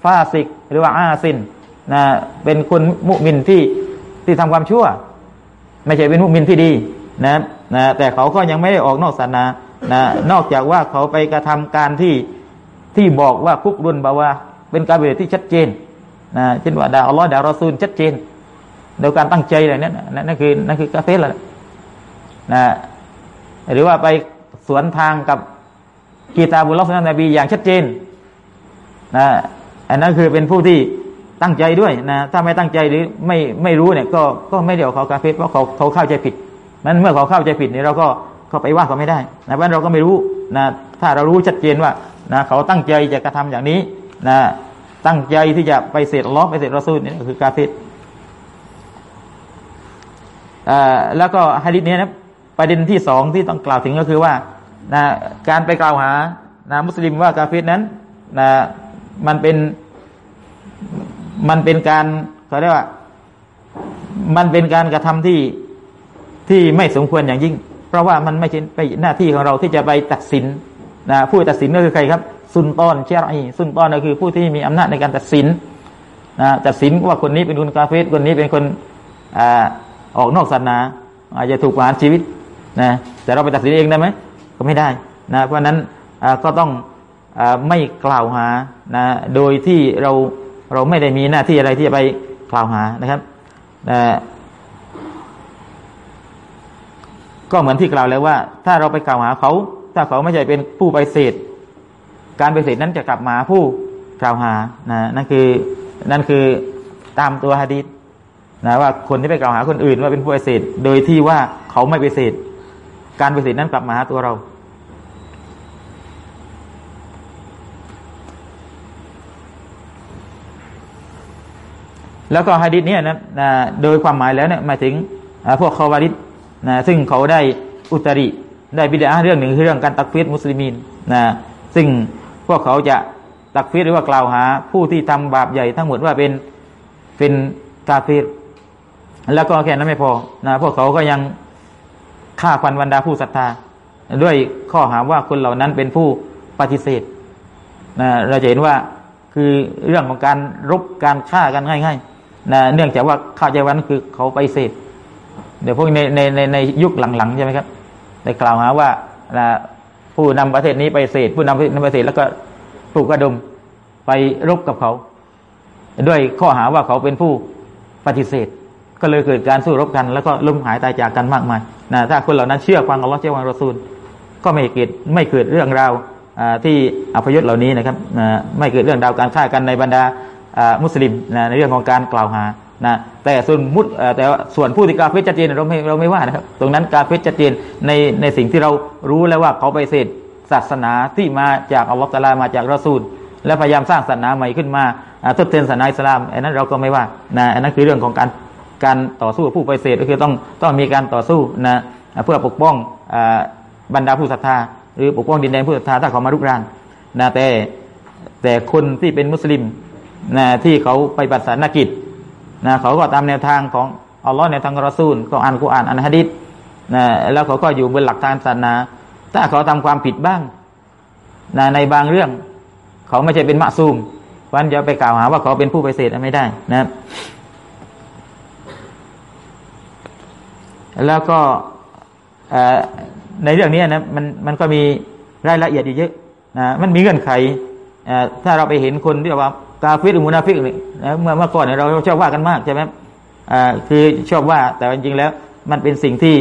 ฟาสิก หรือว่าอาซินนะเป็นคนมุมินที่ที่ทำความชั่ว ไม่ใช่เป็นมุมินที่ดีนะนะแต่เขาก็ยังไม่ได้ออกนอกศาสนานะนอกจากว่าเขาไปกระทำการที่ที่บอกว่าคุกรุนบาว่าเป็นการเบรที่ชัดเจนนะเช่นว่าด่าอัลลอฮ์ด่ารอซูลชัดเจนโดยการตั้งใจอะไรนี้นั่นคือนั่นคือกาเฟสแหละนะหรือว่าไปสวนทางกับกีตาบุลลอฮ์สุนนะนบีอย่างชัดเจนนะ อันนั้นคือเป็นผู้ที่ตั้งใจด้วยนะถ้าไม่ตั้งใจหรือไม่ไม่รู้เนี่ย ก็ก็ไม่เดี๋ยวเขากาเฟตเพราะเขาเขาเข้าใจผิดนั้นเมื่อเขาเข้าใจผิดเนี่ยเราก็เขาไปว่าเขาไม่ได้นะเพราะเราก็ไม่รู้นะถ้าเรารู้ชัดเจนว่านะเขาตั้งใจจะกระทำอย่างนี้นะตั้งใจที่จะไปเสร็จล้อไปเสร็จรอซูลนี่คือกาเฟตอ่าแล้วก็ฮะดิษนี้นะประเด็นที่สองที่ต้องกล่าวถึงก็คือว่านะการไปกล่าวหานะมุสลิมว่ากาเฟตนั้นนะ มันเป็น มันเป็นการเขาเรียกว่า มันเป็นการกระทำที่ที่ไม่สมควรอย่างยิ่ง เพราะว่ามันไม่ใช่ไปหน้าที่ของเราที่จะไปตัดสินนะผู้ตัดสินก็คือใครครับ ซุนตอนเชรไอซุนตอนก็คือผู้ที่มีอำนาจในการตัดสินนะตัดสินว่าคนนี้เป็นคนกาเฟสคนนี้เป็นคนอ่าออกนอกศาสนา อาจจะถูกประหารชีวิตนะแต่เราไปตัดสินเองได้ไหมก็ไม่ได้นะเพราะนั้นก็ต้องอไม่กล่าวหา นะโดยที่เราเราไม่ได้มีหน้าที่อะไรที่จะไปกล่าวหานะครับก็เหมือนที่กล่าวแล้วว่า ถ้าเราไปกล่าวหาเขา ถ้าเขาไม่ใช่เป็นผู้ไปเสดการไปเสดนั้นจะกลับมาผู้กล่าวหานะนั่นคือนั่นคือตามตัวฮะดีษนะว่าคนที่ไปกล่าวหาคนอื่นว่าเป็นผู้ไปเสดโดยที่ว่าเขาไม่ไปเสดการไปเสดนั้นกลับมาหาตัวเรา แล้วก็ฮะดิษนี้นะนะโดยความหมายแล้วเนี่ยหมายถึงพวกคาวาริดนะซึ่งเขาได้อุตริได้บิดาเรื่องหนึ่งคือเรื่องการตักฟีดมุสลิมินนะซึ่งพวกเขาจะตักฟีดหรือว่ากล่าวหา ผู้ที่ทำบาปใหญ่ทั้งหมดว่าเป็นเป็นกาฟีรแล้วก็แค่นั้นไม่พอนะพวกเขาก็ยังฆ่าฟันบรรดาผู้ศรัทธา ด้วยข้อหาว่าคนเหล่านั้นเป็นผู้ปฏิเสธนะเราจะเห็นว่าคือเรื่องของการรบการฆ่ากันง่ายๆ นะเนื่องจากว่าข้าวใจวันคือเขาไปเสพเดี๋ยวพวกในในในในยุคหลังๆใช่ไหมครับได้กล่าวหาว่านะผู้นำประเทศนี้ไปเสพผู้นำนำไปเสพแล้วก็ปลุกกระดมไปรบกับเขา ด้วยข้อหาว่าเขาเป็นผู้ปฏิเสธ ก็เลยเกิดการสู้รบกัน แล้วก็ล้มหายตายจากกันมากมายนะถ้าคนเหล่านั้นเชื่อฟังอัลลอฮ์เชื่อฟังรอซูล ก็ไม่เกิดไม่เกิดเรื่องราวที่อพยศเหล่านี้นะครับไม่เกิดเรื่องราวการฆ่ากันในบรรดา มุสลิมนะในเรื่องของการกล่าวหานะแต่ส่วนมุดแต่ส่วนผู้ที่กาเฟชัดเจนเราไม่เราไม่ว่านะครับตรงนั้นกาเฟชัดเจนในในสิ่งที่เรารู้แล้วว่าเขาไปเสดศาสนาที่มาจากอัลลอฮฺตาลามาจากรอซูลและพยายามสร้างศาสนาใหม่ขึ้นมาทดแทนศาสนาอิสลามอันนั้นเราก็ไม่ว่านะอันนั้นคือเรื่องของการการต่อสู้ผู้ไปเสดก็คือต้องต้องมีการต่อสู้นะเพื่อปกป้องบรรดาผู้ศรัทธา หรือปกป้องดินแดนผู้ศรัทธาถ้าเขามารุกรานนะแต่แต่คนที่เป็นมุสลิม นะที่เขาไปบัตรสานกิจนะเขาก็ตามแนวทางของอัลลอฮ์ในทางรอซูลก็อ่านกุอ่านอันฮะดิษนะแล้วเขาก็อยู่บนหลักการศาสนา ถ้าเขาทำความผิดบ้างนะในบางเรื่อง เขาไม่ใช่เป็นมะซูมวันจะไปกล่าวหาว่าเขาเป็นผู้ไปเสดไม่ได้นะแล้วก็ในเรื่องนี้นะมันมันก็มีรายละเอียดอีกเยอะนะมันมีเงื่อนไขถ้าเราไปเห็นคนที่ว่า กาฟิรหรือมุนาฟิกนี่เมื่อเมื่อก่อนเราชอบว่ากันมากใช่ไหมอ่าคือชอบว่าแต่จริงๆแล้ว มันเป็นสิ่งที่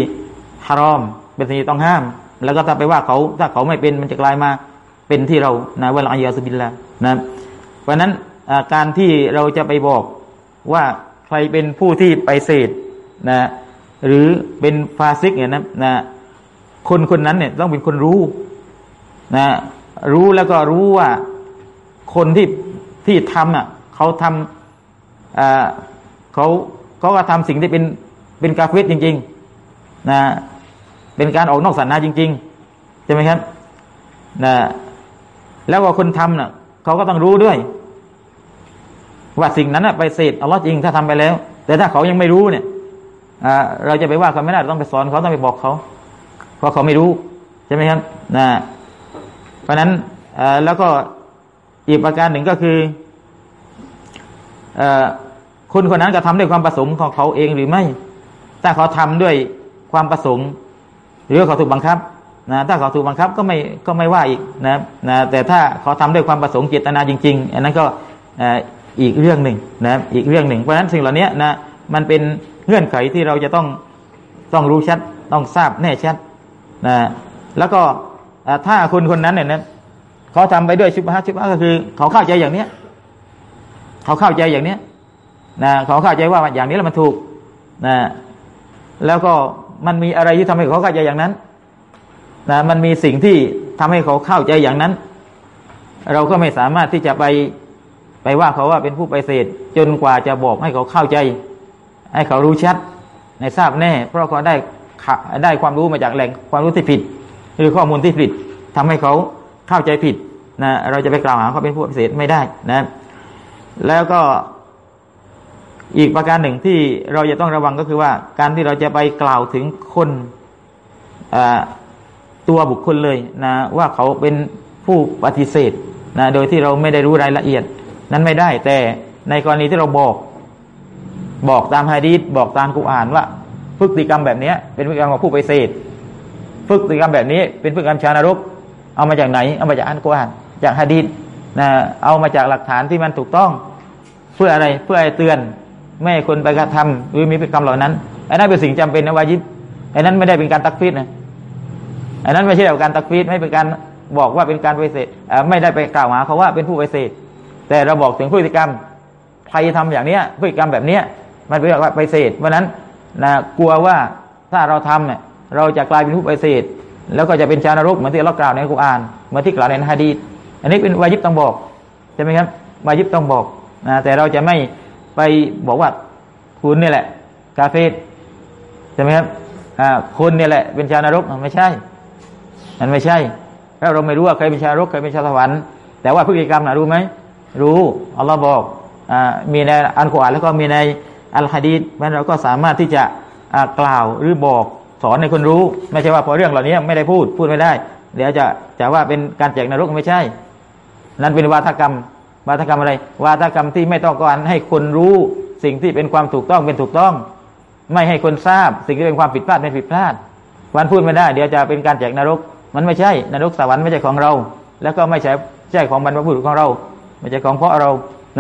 ฮารอม เป็นสิ่งที่ต้องห้าม แล้วก็ถ้าไปว่าเขาถ้าเขาไม่เป็นมันจะกลายมาเป็นที่เรานะوالعياذ بالله นะเพราะนั้นการที่เราจะไปบอกว่าใครเป็นผู้ที่ปฏิเสธนะหรือเป็นฟาซิกเนี่ยนะนะคนคนนั้นเนี่ยต้องเป็นคนรู้นะรู้แล้วก็รู้ว่าคนที่ ที่ทำอะเขาทำเขาเขาก็ทำสิ่งที่เป็นเป็นกาเฟสจริง ๆ นะ เป็นการออกนอกศาสนาจริง ๆ ใช่ไหมครับนะแล้วว่าคนทำน่ะเขาก็ต้องรู้ด้วย ว่าสิ่งนั้นไปเสดอัลลอฮ์จริงถ้าทำไปแล้ว แต่ถ้าเขายังไม่รู้เนี่ยเราจะไปว่าเขาไม่ได้ต้องไปสอนเขาต้องไปบอกเขาเพราะเขาไม่รู้ ใช่ไหมครับนะเพราะนั้นแล้วก็ อีกประการหนึ่งก็คืออคนคนนั้นกระทาด้วยความประสงค์ของเขาเองหรือไม่ ถ้าเขาทำด้วยความประสงค์ หรือเขาถูกบังคับนะถ้าเขาถูกบังคับก็ไม่ก็ไม่ว่าอีกนะนะแต่ถ้าเขาทำด้วยความประสงค์เจตนาจริง ๆ อันนั้นก็อีกเรื่องหนึ่งนะอีกเรื่องหนึ่ง เพราะฉะนั้นสิ่งเหล่านี้นะมันเป็นเงื่อนไขที่เราจะต้องต้องรู้ชัด ต้องทราบแน่ชัดนะแล้วก็ถ้าคนคนนั้นเนี่ยนะ เขาทำไปด้วยชุบฮะชุบฮะก็คือ เขาเข้าใจอย่างเนี้ย เขาเข้าใจอย่างเนี้ยนะเขาเข้าใจว่าอย่างนี้แล้วมันถูกนะแล้วก็มันมีอะไรที่ทำให้เขาเข้าใจอย่างนั้นนะมันมีสิ่งที่ทำให้เขาเข้าใจอย่างนั้น เราก็ไม่สามารถที่จะไปไปว่าเขาว่าเป็นผู้ไปเสธจนกว่าจะบอกให้เขาเข้าใจ ให้เขารู้ชัดในทราบแน่ เพราะเขาได้ได้ความรู้มาจากแหล่งความรู้ที่ผิด หรือข้อมูลที่ผิดทำให้เขา เข้าใจผิดนะเราจะไปกล่าวหาเขาเป็นผู้ปฏิเสธไม่ได้นะ แล้วก็อีกประการหนึ่งที่เราจะต้องระวังก็คือว่า การที่เราจะไปกล่าวถึงคนตัวบุคคลเลยนะว่าเขาเป็นผู้ปฏิเสธนะโดยที่เราไม่ได้รู้รายละเอียด นั้นไม่ได้ แต่ในกรณีที่เราบอก บอกตามฮะดีษบอกตามกุอ่านว่าพฤติกรรมแบบนี้เป็นพฤติกรรมของผู้ปฏิเสธพฤติกรรมแบบนี้เป็นพฤติกรรมชานรก เอามาจากไหน เอามาจากอันกุอ่านจากฮะดีษนะเอามาจากหลักฐานที่มันถูกต้อง เพื่ออะไรเพื่อให้เตือน ไม่ให้คนไปกระทำหรือมีพฤติกรรมเหล่านั้นไอ้นั้นเป็นสิ่งจำเป็นนะวายิบไอ้นั้นไม่ได้เป็นการตักฟีดนะไอ้นั้นไม่ใช่การตักฟีดไม่เป็นการบอกว่าเป็นการไปเสธไม่ได้ไปกล่าวหาเขาว่าเป็นผู้ไปเสธแต่เราบอกถึงพฤติกรรมใครทำอย่างเนี้ยพฤติกรรมแบบเนี้ยมันเป็นว่าไปเสธเพราะนั้นนะกลัวว่าถ้าเราทำเนี่ยเราจะกลายเป็นผู้ไปเสธ แล้วก็จะเป็นชานรกเหมือนที่เรากล่าวในกุรานเหมือนที่กล่าวในฮะดีษอันนี้เป็นวายิบต้องบอกใช่ไหมครับวายิบต้องบอกนะแต่เราจะไม่ไปบอกว่าคุณนี่แหละ กาเฟสใช่ไหมครับอ่าคุณนี่แหละ เป็นชาวนรกไม่ใช่มันไม่ใช่ถ้าเราไม่รู้ว่าใครเป็นชาวนรกใครเป็นชาวสวรรค์แต่ว่าพฤติกรรมนะรู้ไหมรู้อัลลอฮ์บอกอ่ามีในอัลกุรอานแล้วก็มีในอัลฮะดีษมันเราก็สามารถที่จะกล่าวหรือบอก สอนในคนรู้ ไม่ใช่ว่าพอเรื่องเหล่านี้ไม่ได้พูดพูดไม่ได้ เดี๋ยวจะจะว่าเป็นการแจกนรกไม่ใช่ นั้นเป็นวาทกรรม วาทกรรมอะไร วาทกรรมที่ไม่ต้องการให้คนรู้สิ่งที่เป็นความถูกต้องเป็นถูกต้อง ไม่ให้คนทราบ สิ่งที่เป็นความผิดพลาดเป็นผิดพลาดวันพูดไม่ได้ เดี๋ยวจะเป็นการแจกนรก มันไม่ใช่ นรกสวรรค์ไม่ใช่ของเรา แล้วก็ไม่ใช่ใช่ของบรรพบุรุษของเรา ไม่ใช่ของพราะเรา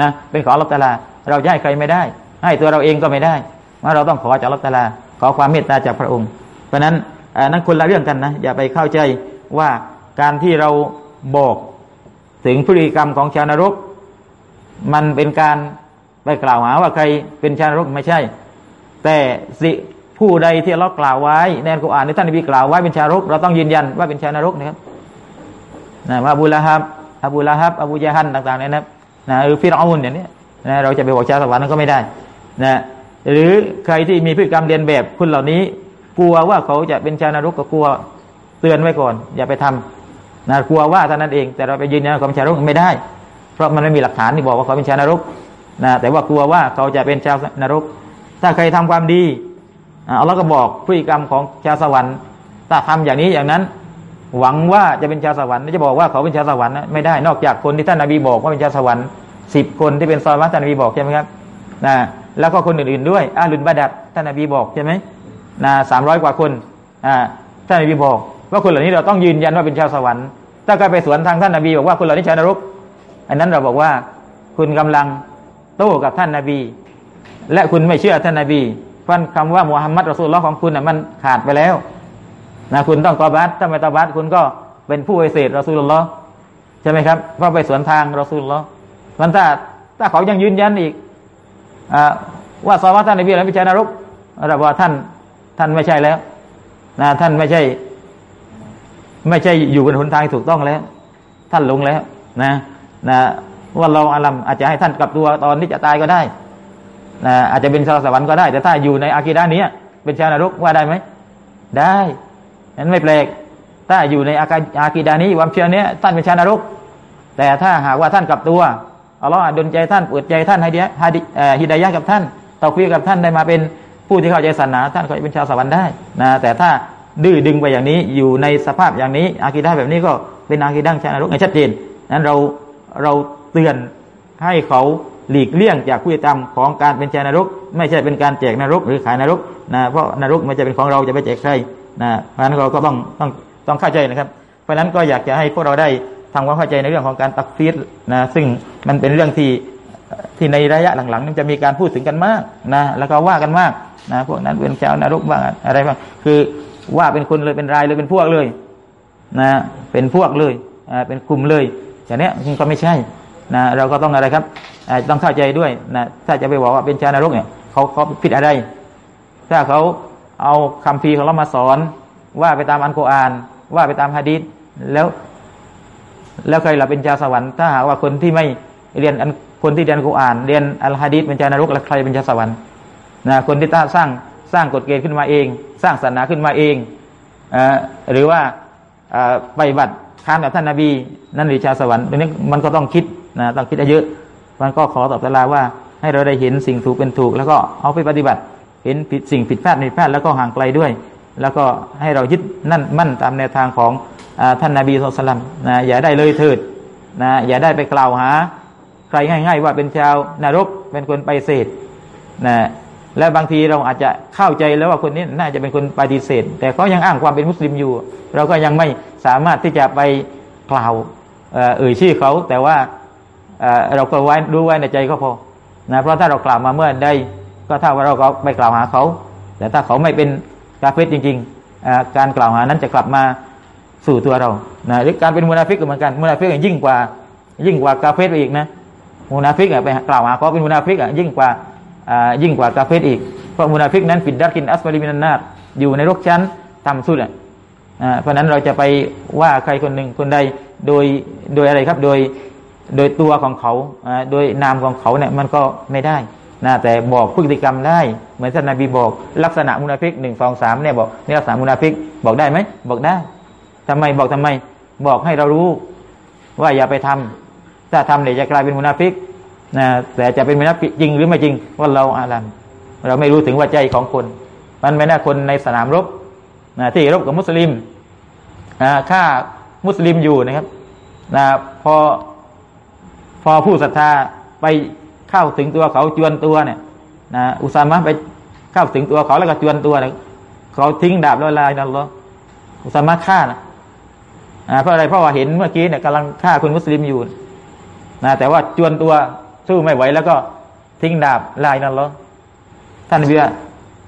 นะเป็นของลัตลา เราจะให้ใครไม่ได้ ให้ตัวเราเองก็ไม่ได้ว่าเราต้องขอจากลัตลาขอความเมตตาจากพระองค์ เพราะนั้นนั้นคนละเรื่องกันนะ อย่าไปเข้าใจว่าการที่เราบอกถึงพฤติกรรมของชาวนรก มันเป็นการไปกล่าวหาว่าใครเป็นชาวนรกไม่ใช่ แต่สิผู้ใดที่เรากล่าวไว้ในอัลกุรอานในท่านนบีกล่าวไว้เป็นชาวนรก เราต้องยืนยันว่าเป็นชาวนรกนะครับนะว่าบูละฮับอบูละฮับอบูยาฮันต่างๆเนี่ยนะนะหรือฟิรอาอุนอย่างนี้นะเราจะไปบอกชาวสวรรค์นั้นก็ไม่ได้นะหรือใครที่มีพฤติกรรมเรียนแบบคุณเหล่านี้ กลัวว่าเขาจะเป็นชาวนรกก็กลัวเตือนไว้ก่อน อย่าไปทำนะกลัวว่าเท่านั้นเอง แต่เราไปยืนยันว่าเขาเป็นชาวนรกไม่ได้ เพราะมันไม่มีหลักฐานที่บอกว่าเขาเป็นชาวนรกนะแต่ว่ากลัวว่าเขาจะเป็นชาวนรก ถ้าใครทำความดีอัลลอฮ์ก็บอกพฤติกรรมของชาวสวรรค์ถ้าทำอย่างนี้อย่างนั้น หวังว่าจะเป็นชาวสวรรค์จะบอกว่าเขาเป็นชาวสวรรค์ไม่ได้นอกจากคนที่ท่านนบีบอกว่าเป็นชาวสวรรค์สิบคนที่เป็นซอลาท่านนบีบอกใช่ไหมครับนะแล้วก็คนอื่นๆด้วยأهل بدر ท่านนบีบอกใช่ไหม นะสามร้อยกว่าคนอ่าท่านนบีบอก ว่าคนเหล่านี้เราต้องยืนยันว่าเป็นชาวสวรรค์ถ้าใครไปสวนทางท่านนบีบอกว่าคนเหล่านี้ชาวนรก อันนั้นเราบอกว่าคุณกำลังโต้กับท่านนบี และคุณไม่เชื่อท่านนบีฟันคำว่า محمد رسول الله ของคุณน่ะมันขาดไปแล้วนะคุณต้องตอบัตถ้าไม่ตอบัตคุณก็เป็นผู้ปฏิเสธรอสูลลอใช่ไหมครับเพราะไปสวนทางรอสูลลอมันถ้าถ้าเขายังยืนยันอีกอว่าสวาท่านนบีแล้วไม่ใช่นรกเราบอกท่าน ท่านไม่ใช่แล้วนะท่านไม่ใช่ ไม่ใช่อยู่บนหนทางถูกต้องแล้ว ท่านลงแล้ว นะ นะว่าเราอาลัมอาจจะให้ท่านกลับตัวตอนที่จะตายก็ได้นะอาจจะเป็นชาวสวรรค์ก็ได้ แต่ถ้าอยู่ในอากีดานี้เป็นชาวนรกว่าได้ไหมได้นั้นไม่แปลก ถ้าอยู่ในอากีดานี้ความเชื่อนี้ท่านเป็นชาวนรก แต่ถ้าหากว่าท่านกลับตัวอัลลอฮ์ดลใจท่านเปิดใจท่านให้ดีให้ฮิดายะกับท่านตอคุยกับท่านได้มาเป็น ผู้ที่เข้าใจศาสนาท่านก็จะเป็นชาวสวรรค์ได้นะแต่ถ้าดื้อดึงไปอย่างนี้อยู่ในสภาพอย่างนี้ อากีดาแบบนี้ก็เป็นอากีดั้งชาวนรกอย่างชัดเจนนั้นเราเราเตือนให้เขาหลีกเลี่ยงจากพฤติกรรมของการเป็นชานรก ไม่ใช่เป็นการแจกนรกหรือขายนรกนะเพราะนรกไม่จะเป็นของเราจะไปแจกใครนะเพราะนั้นเราก็ต้องต้องต้องเข้าใจนะครับ เพราะนั้นก็อยากจะให้พวกเราได้ทำความเข้าใจในเรื่องของการตักฟีดนะซึ่งมันเป็นเรื่องที่ที่ในระยะหลังๆจะมีการพูดถึงกันมากนะแล้วก็ว่ากันมาก นะพวกนั้นเป็นชาวนรกบ้างอะไรบ้างคือว่าเป็นคนเลยเป็นรายเลยเป็นพวกเลย นะ เป็นพวกเลยเป็นกลุ่มเลยอย่างนี้ก็ไม่ใช่นะเราก็ต้องอะไรครับต้องเข้าใจด้วยนะถ้าจะไปบอกว่าเป็นชาวนรกเนี่ยเขาเขาผิดอะไร ถ้าเขาเอาคำพีของเรามาสอน ว่าไปตามอันโกอาน ว่าไปตามฮะดีษแล้ว แล้วใครเราเป็นชาวสวรรค์ถ้าหากว่าคนที่ไม่เรียนอันคนที่เรียนกุอาน เรียนอัลฮะดีษเป็นชาวนรกแล้วใครเป็นชาวสวรรค์ นะคนที่ตั้งสร้างสร้างกฎเกณฑ์ขึ้นมาเอง สร้างศาสนาขึ้นมาเองอหรือว่าไปบัตรค้านกับท่านนาบี นั่นหรือชาวสวรรค์ตรงนี้มันก็ต้องคิดนะต้องคิดเยอะมันก็ขอตอบตลาว่า ให้เราได้เห็นสิ่งถูกเป็นถูก แล้วก็เอาไปปฏิบัติ เห็นผิดสิ่งผิดพลาดในพลาดแล้วก็ห่างไกลด้วย แล้วก็ให้เรายึดนั่นมั่นตามแนวทางของอท่านนาบีสุลต่านนะอย่าได้เลยเถิดนะอย่าได้ไปกล่าวหา ใครง่าย ๆ ว่าเป็นชาวนรกเป็นคนไปเสดนะ และบางทีเราอาจจะเข้าใจแล้วว่าคนนี้น่าจะเป็นคนปฏิเสธ แต่เขายังอ้างความเป็นมุสลิมอยู่ เราก็ยังไม่สามารถที่จะไปกล่าวเอ่ยชื่อเขา แต่ว่าเราก็ไว้รู้ไว้ในใจก็พอนะเพราะถ้าเรากล่าวมาเมื่อใดก็เท่าว่าเราก็ไปกล่าวหาเขา แต่ถ้าเขาไม่เป็นกาเฟรจริงๆการกล่าวหานั้นจะกลับมาสู่ตัวเรานะหรือการเป็นมุนาฟิกก็เหมือนกันมุนาฟิกยิ่งกว่า ยิ่งกว่า กาเฟรไปอีกนะมุนาฟิกไปกล่าวหาเขาเป็นมุนาฟิกยิ่งกว่า ยิ่งกว่ากาเฟรอีก เพราะมุนาฟิกนั้นفي الدرك الأسفل من النارอยู่ในนรกชั้นต่ำสุดอะเพราะนั้นเราจะไปว่าใครคนหนึ่งคนใดโดยโดยอะไรครับโดยโดยตัวของเขาโดยนามของเขาเนี่ยมันก็ไม่ได้นะแต่บอกพฤติกรรมได้ เหมือนท่านนบีบอก ลักษณะมุนาฟิกหนึ่งสองสามเนี่ยบอกนี่ลักษณะมุนาฟิกบอกได้ไหมบอกได้ทำไมบอกทำไม บอกให้เรารู้ ว่าอย่าไปทำถ้าทำเดี๋ยวจะกลายเป็นมุนาฟิก นะแต่จะเป็นมุนาฟิกจริงหรือไม่จริงว่าเราอาลันเราไม่รู้ถึงว่าใจของคน มันไม่น่าคนในสนามรบนะที่รบกับมุสลิมฆ่ามุสลิมอยู่นะครับนะพอพอผู้ศรัทธาไปเข้าถึงตัวเขาจวนตัวเนี่ยนะอุสามะไปเข้าถึงตัวเขาแล้วก็จวนตัวเนี่ยเขาทิ้งดาบลอยลายนั่นหรออุสามะฆ่านะเพราะอะไรเพราะว่าเห็นเมื่อกี้เนี่ยกำลังฆ่าคนมุสลิมอยู่นะแต่ว่าจวนตัว สู้ไม่ไหวแล้วก็ทิ้งดาบลายนั่นหรอท่านเบีย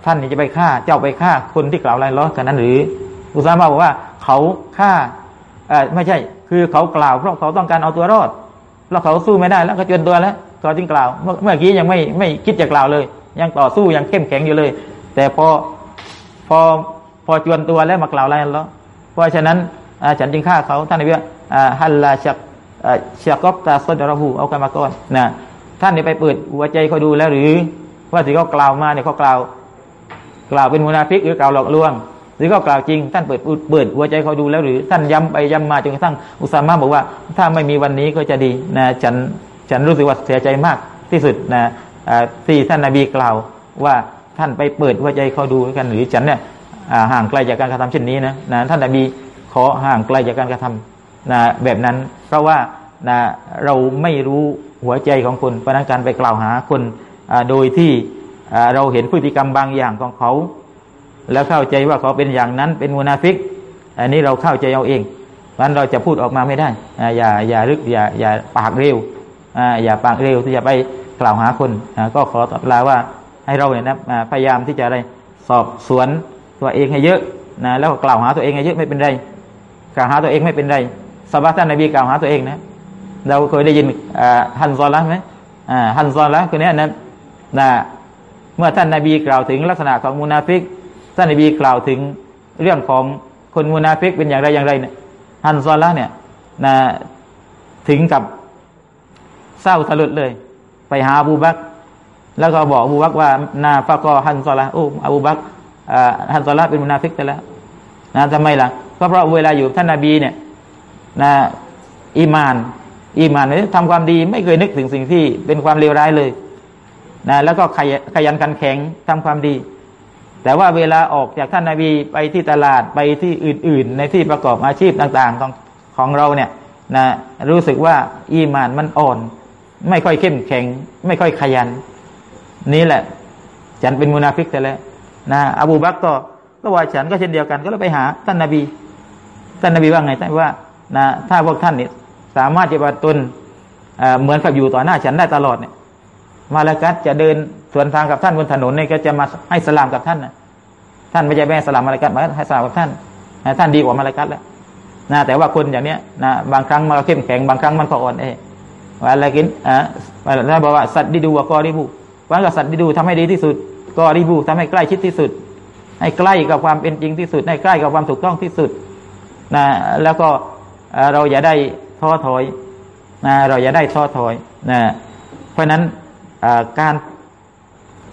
ท่านนี่จะไปฆ่า เจ้าไปฆ่าคนที่กล่าวลายล้อกันนั้นหรือ อุสามะบอกว่าเขาฆ่าเออไม่ใช่ คือเขากล่าวเพราะเขาต้องการเอาตัวรอดแล้วเขาสู้ไม่ได้แล้วก็จนตัวแล้วก็จึงกล่าว เมื่อกี้ยังไม่ไม่คิดจะกล่าวเลย ยังต่อสู้ยังเข้มแข็งอยู่เลย แต่พอพอพอจวนตัวแล้วมากล่าวอะไรแล้วเพราะฉะนั้นฉันจึงฆ่าเขาท่านนบีว่าฮัลลาชักเชักกตาสดรหูเอากันมาก่อนนะ ท่านเนี่ยไปเปิดหัวใจเขาดูแล้วหรือ ว่าที่เขากล่าวมาเนี่ยเขากล่าว กล่าวเป็นมุนาฟิกหรือกล่าวหลอกลวง หรือก็กล่าวจริง ท่านเปิดเปิดหัวใจเขาดูแล้วหรือ ท่านย้ำไปย้ำมาจนกระทั่งอุสามะบอกว่า ถ้าไม่มีวันนี้ก็จะดีนะฉันฉันรู้สึกว่าเสียใจมากที่สุดนะที่ท่านนาบีกล่าวว่าท่านไปเปิดหัวใจเขาดูกันหรือฉันเนี่ยห่างไกลจากการกระทำเช่นนี้นะนะท่านนาบีขอห่างไกลจากการกระทำนะแบบนั้น เพราะว่า นะเราไม่รู้หัวใจของคนเพราะนั้นการไปกล่าวหาคนโดยที่เราเห็นพฤติกรรมบางอย่างของเขา แล้วเข้าใจว่าเขาเป็นอย่างนั้นเป็นมุนาฟิก อันนี้เราเข้าใจเอาเองวันเราจะพูดออกมาไม่ได้ อย่าอย่ารึกอย่าอย่าปากเร็วอย่าปากเร็วที่จะไปกล่าวหาคนก็ขอตอบลาว่าให้เราเนี่ยนะพยายามที่จะอะไรสอบสวนตัวเองให้เยอะนะแล้วกล่าวหาตัวเองให้เยอะไม่เป็นไรกล่าวหาตัวเองไม่เป็นไรสบาท่านนบีกล่าวหาตัวเองนะ เราเคยได้ยินฮันซอละไหมฮันซอละคนนี้ยนะนะเมื่อท่านนบีกล่าวถึงลักษณะของมุนาฟิก ท่านนบีกล่าวถึงเรื่องของคนมุนาฟิกเป็นอย่างไรอย่างไรเนี่ยฮันซอละเนี่ยนะถึงกับเศร้าสลดเลย ไปหาอบูบักแล้วก็บอกอบูบักว่าنافق حنظلة โอ้อบูบักฮันซอละเป็นมุนาฟิกไปแล้วนะทำไมล่ะก็เพราะเวลาอยู่ท่านนาบีเนี่ยนะอีมาน อีมานเนี่ยทำความดีไม่เคยนึกถึงสิ่งที่เป็นความเลวร้ายเลยนะแล้วก็ขยันขันแข็งทำความดี แต่ว่าเวลาออกจากท่านนาบีไปที่ตลาดไปที่อื่น ๆ ในที่ประกอบอาชีพต่างๆของของเราเนี่ยนะรู้สึกว่าอีมานมันอ่อน ไม่ค่อยเข้มแข็ง ไม่ค่อยขยัน นี่แหละ ฉันเป็นมุนาฟิกแต่แล้วนะอบูบักก็ก็ว่าฉันก็เช่นเดียวกันก็เลยไปหาท่านนาบี ท่านนาบีว่าไงท่านว่านะถ้าพวกท่านเนี่ย สามารถจะปฏิตนเหมือนกับอยู่ต่อหน้าฉันได้ตลอดเนี่ย มาลากัดจะเดินสวนทางกับท่านบนถนนเนี่ยก็จะมาให้สลามกับท่านนะท่านไม่ใช่แม่สลามมาลากัดมาให้สลามกับท่านท่านดีกว่ามาลากัดแล้วนะแต่ว่าคนอย่างเนี้ยนะบางครั้งมันเข้มแข็งบางครั้งมันก็อ่อนแอว่าอะไรกินอะแล้วบอกว่าสัตว์ดิดูกอริบูวันกับสัตว์ดิดูทำให้ดีที่สุดกอริบูทำให้ใกล้ชิดที่สุด ให้ใกล้กับความเป็นจริงที่สุด ให้ใกล้กับความถูกต้องที่สุดนะแล้วก็เราอย่าได้ ท้อถอยนะเราอย่าได้ท้อถอยนะเพราะนั้นการ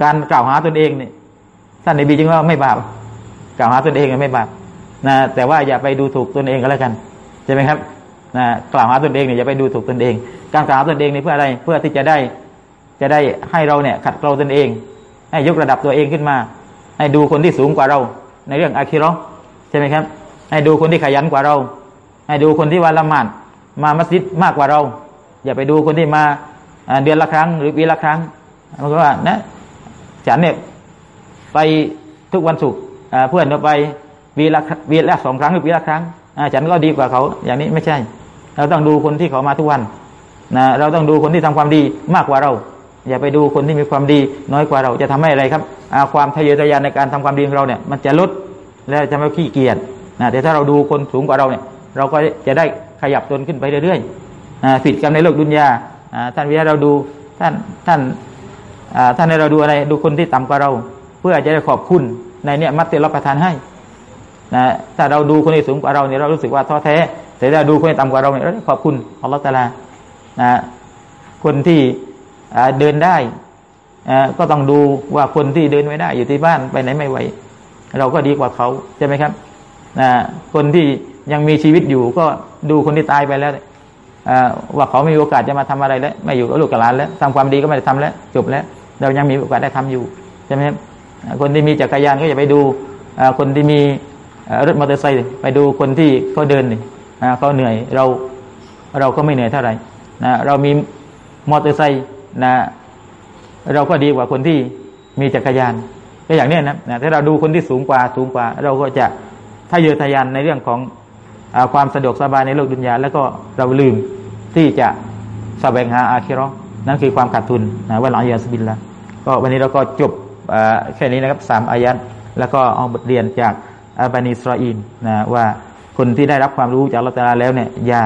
การกล่าวหาตนเองเนี่ยท่านในบีจึงว่าไม่บาปกล่าวหาตนเองไม่บาปนะแต่ว่าอย่าไปดูถูกตนเองก็แล้วกันใช่ไหมครับนะกล่าวหาตนเองเนี่ยอย่าไปดูถูกตนเอง การกล่าวหาตนเองนี่เพื่ออะไรเพื่อที่จะได้จะได้ให้เราเนี่ยขัดเกลาตนเอง ให้ยกระดับตัวเองขึ้นมา ให้ดูคนที่สูงกว่าเรา ในเรื่องอาคิรอใช่ไหมครับ ให้ดูคนที่ขยันกว่าเรา ให้ดูคนที่วันละหมาด มามัสยิดมากกว่าเรา อย่าไปดูคนที่มาเดือนละครั้ง หรือปีละครั้งมันก็ว่านะฉันเนี่ยไปทุกวันศุกร์เพื่อนเราไปวีละวีละสองครั้งหรือปีละครั้งฉันก็ดีกว่าเขา อย่างนี้ไม่ใช่ เราต้องดูคนที่เขามาทุกวันนะเราต้องดูคนที่ทำความดีมากกว่าเรา อย่าไปดูคนที่มีความดีน้อยกว่าเราจะทำให้อะไรครับความทะเยอทะยานในการทำความดีของเราเนี่ย มันจะลดแล้วจะไม่ขี้เกียจนะแต่ถ้าเราดูคนสูงกว่าเราเนี่ย เราก็จะได้ ขยับตนขึ้นไปเรื่อยๆผิดกันในโลกดุนยาท่านวิทยาเราดูท่านท่านท่านให้เราดูอะไรดูคนที่ต่ำกว่าเรา เพื่อจะได้ขอบคุณในเนี่ยมัตเตลประทานให้นะถ้าเราดูคนที่สูงกว่าเราเนี่ยเรารู้สึกว่าท้อแท้แต่ถ้าดูคนที่ต่ำกว่าเราเนี่ยเราขอบคุณอัลลอฮฺตาลานะคนที่เดินได้ก็ต้องดูว่าคนที่เดินไม่ได้ อยู่ที่บ้านไปไหนไม่ไหว เราก็ดีกว่าเขาใช่ไหมครับนะคนที่ยังมีชีวิตอยู่ก็ ดูคนที่ตายไปแล้วว่าเขาไม่มีโอกาสจะมาทำอะไรแล้วไม่อยู่กับลูกกับหลานแล้วทำความดีก็ไม่ได้ทำแล้วจบแล้ว เรายังมีโอกาสได้ทำอยู่ใช่ไหมคนที่มีจักรยานก็อย่าไปดูคนที่มีรถมอเตอร์ไซค์ไปดูคนที่เขาเดินเขาเหนื่อยเราเราก็ไม่เหนื่อยเท่าไหร่นะเรามีมอเตอร์ไซค์นะเราก็ดีกว่าคนที่มีจักรยานก็อย่างนี้นะถ้าเราดูคนที่สูงกว่าสูงกว่า เราก็จะถ้าเยอทะยานในเรื่องของ ความสะดวกสบายในโลกดุนยาแล้วก็เราลืมที่จะแสวงหาอาคิรอนั่นคือความขาดทุนนะว่าหลังยาสบินละก็วันนี้เราก็จบแค่นี้นะครับสามอายัดแล้วก็เอาบทเรียนจากอาบานิสราอินนะว่าคนที่ได้รับความรู้จากละตาแล้วเนี่ยอย่า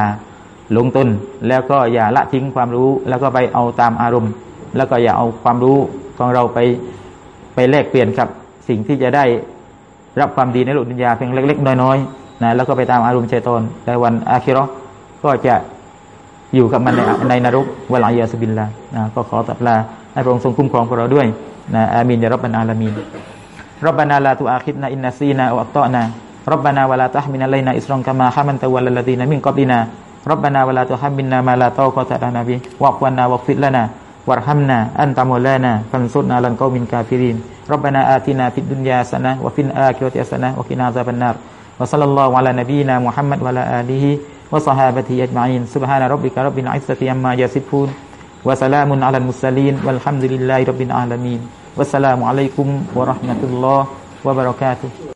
หลงตนแล้วก็อย่าละทิ้งความรู้ แล้วก็ไปเอาตามอารมณ์ แล้วก็อย่าเอาความรู้ของเราไปไปแลกเปลี่ยนกับสิ่งที่จะได้รับความดีในโลกดุนยาเพียงเล็ก ๆ น้อยๆ นะแล้วก็ไปตามอารมณ์เชตอนในวันอาคิรอก็จะอยู่กับมันในในนรกวลายาสบินลานะก็ขอตับลาให้พระองค์ทรงคุ้มครองพวกเราด้วยนะอามีนยารับบรรอาลามีนรับบานาลาตุอาคิดนาอินนาซีนาอัตตอนารับบานาวลาตะมินาไลนาอิสรองกามาฮามันตะวัลลดีนามิงกอบดีนารับบานาวลาตุฮัมมินนามาลาตอกอตะนาบีวักวันนาวักฟิดลนา وارحمنا أنت مولانا فانصرنا على القوم الكافرين ربنا آتنا في الدنيا حسنة وفي الآخرة حسنة وقنا عذاب النار وصلى الله على نبينا محمد وعلى آله وصحابته أجمعين. سبحان ربك رب العزة عما يصفون وسلام على المرسلين والحمد لله رب العالمين. والسلام عليكم ورحمة الله وبركاته.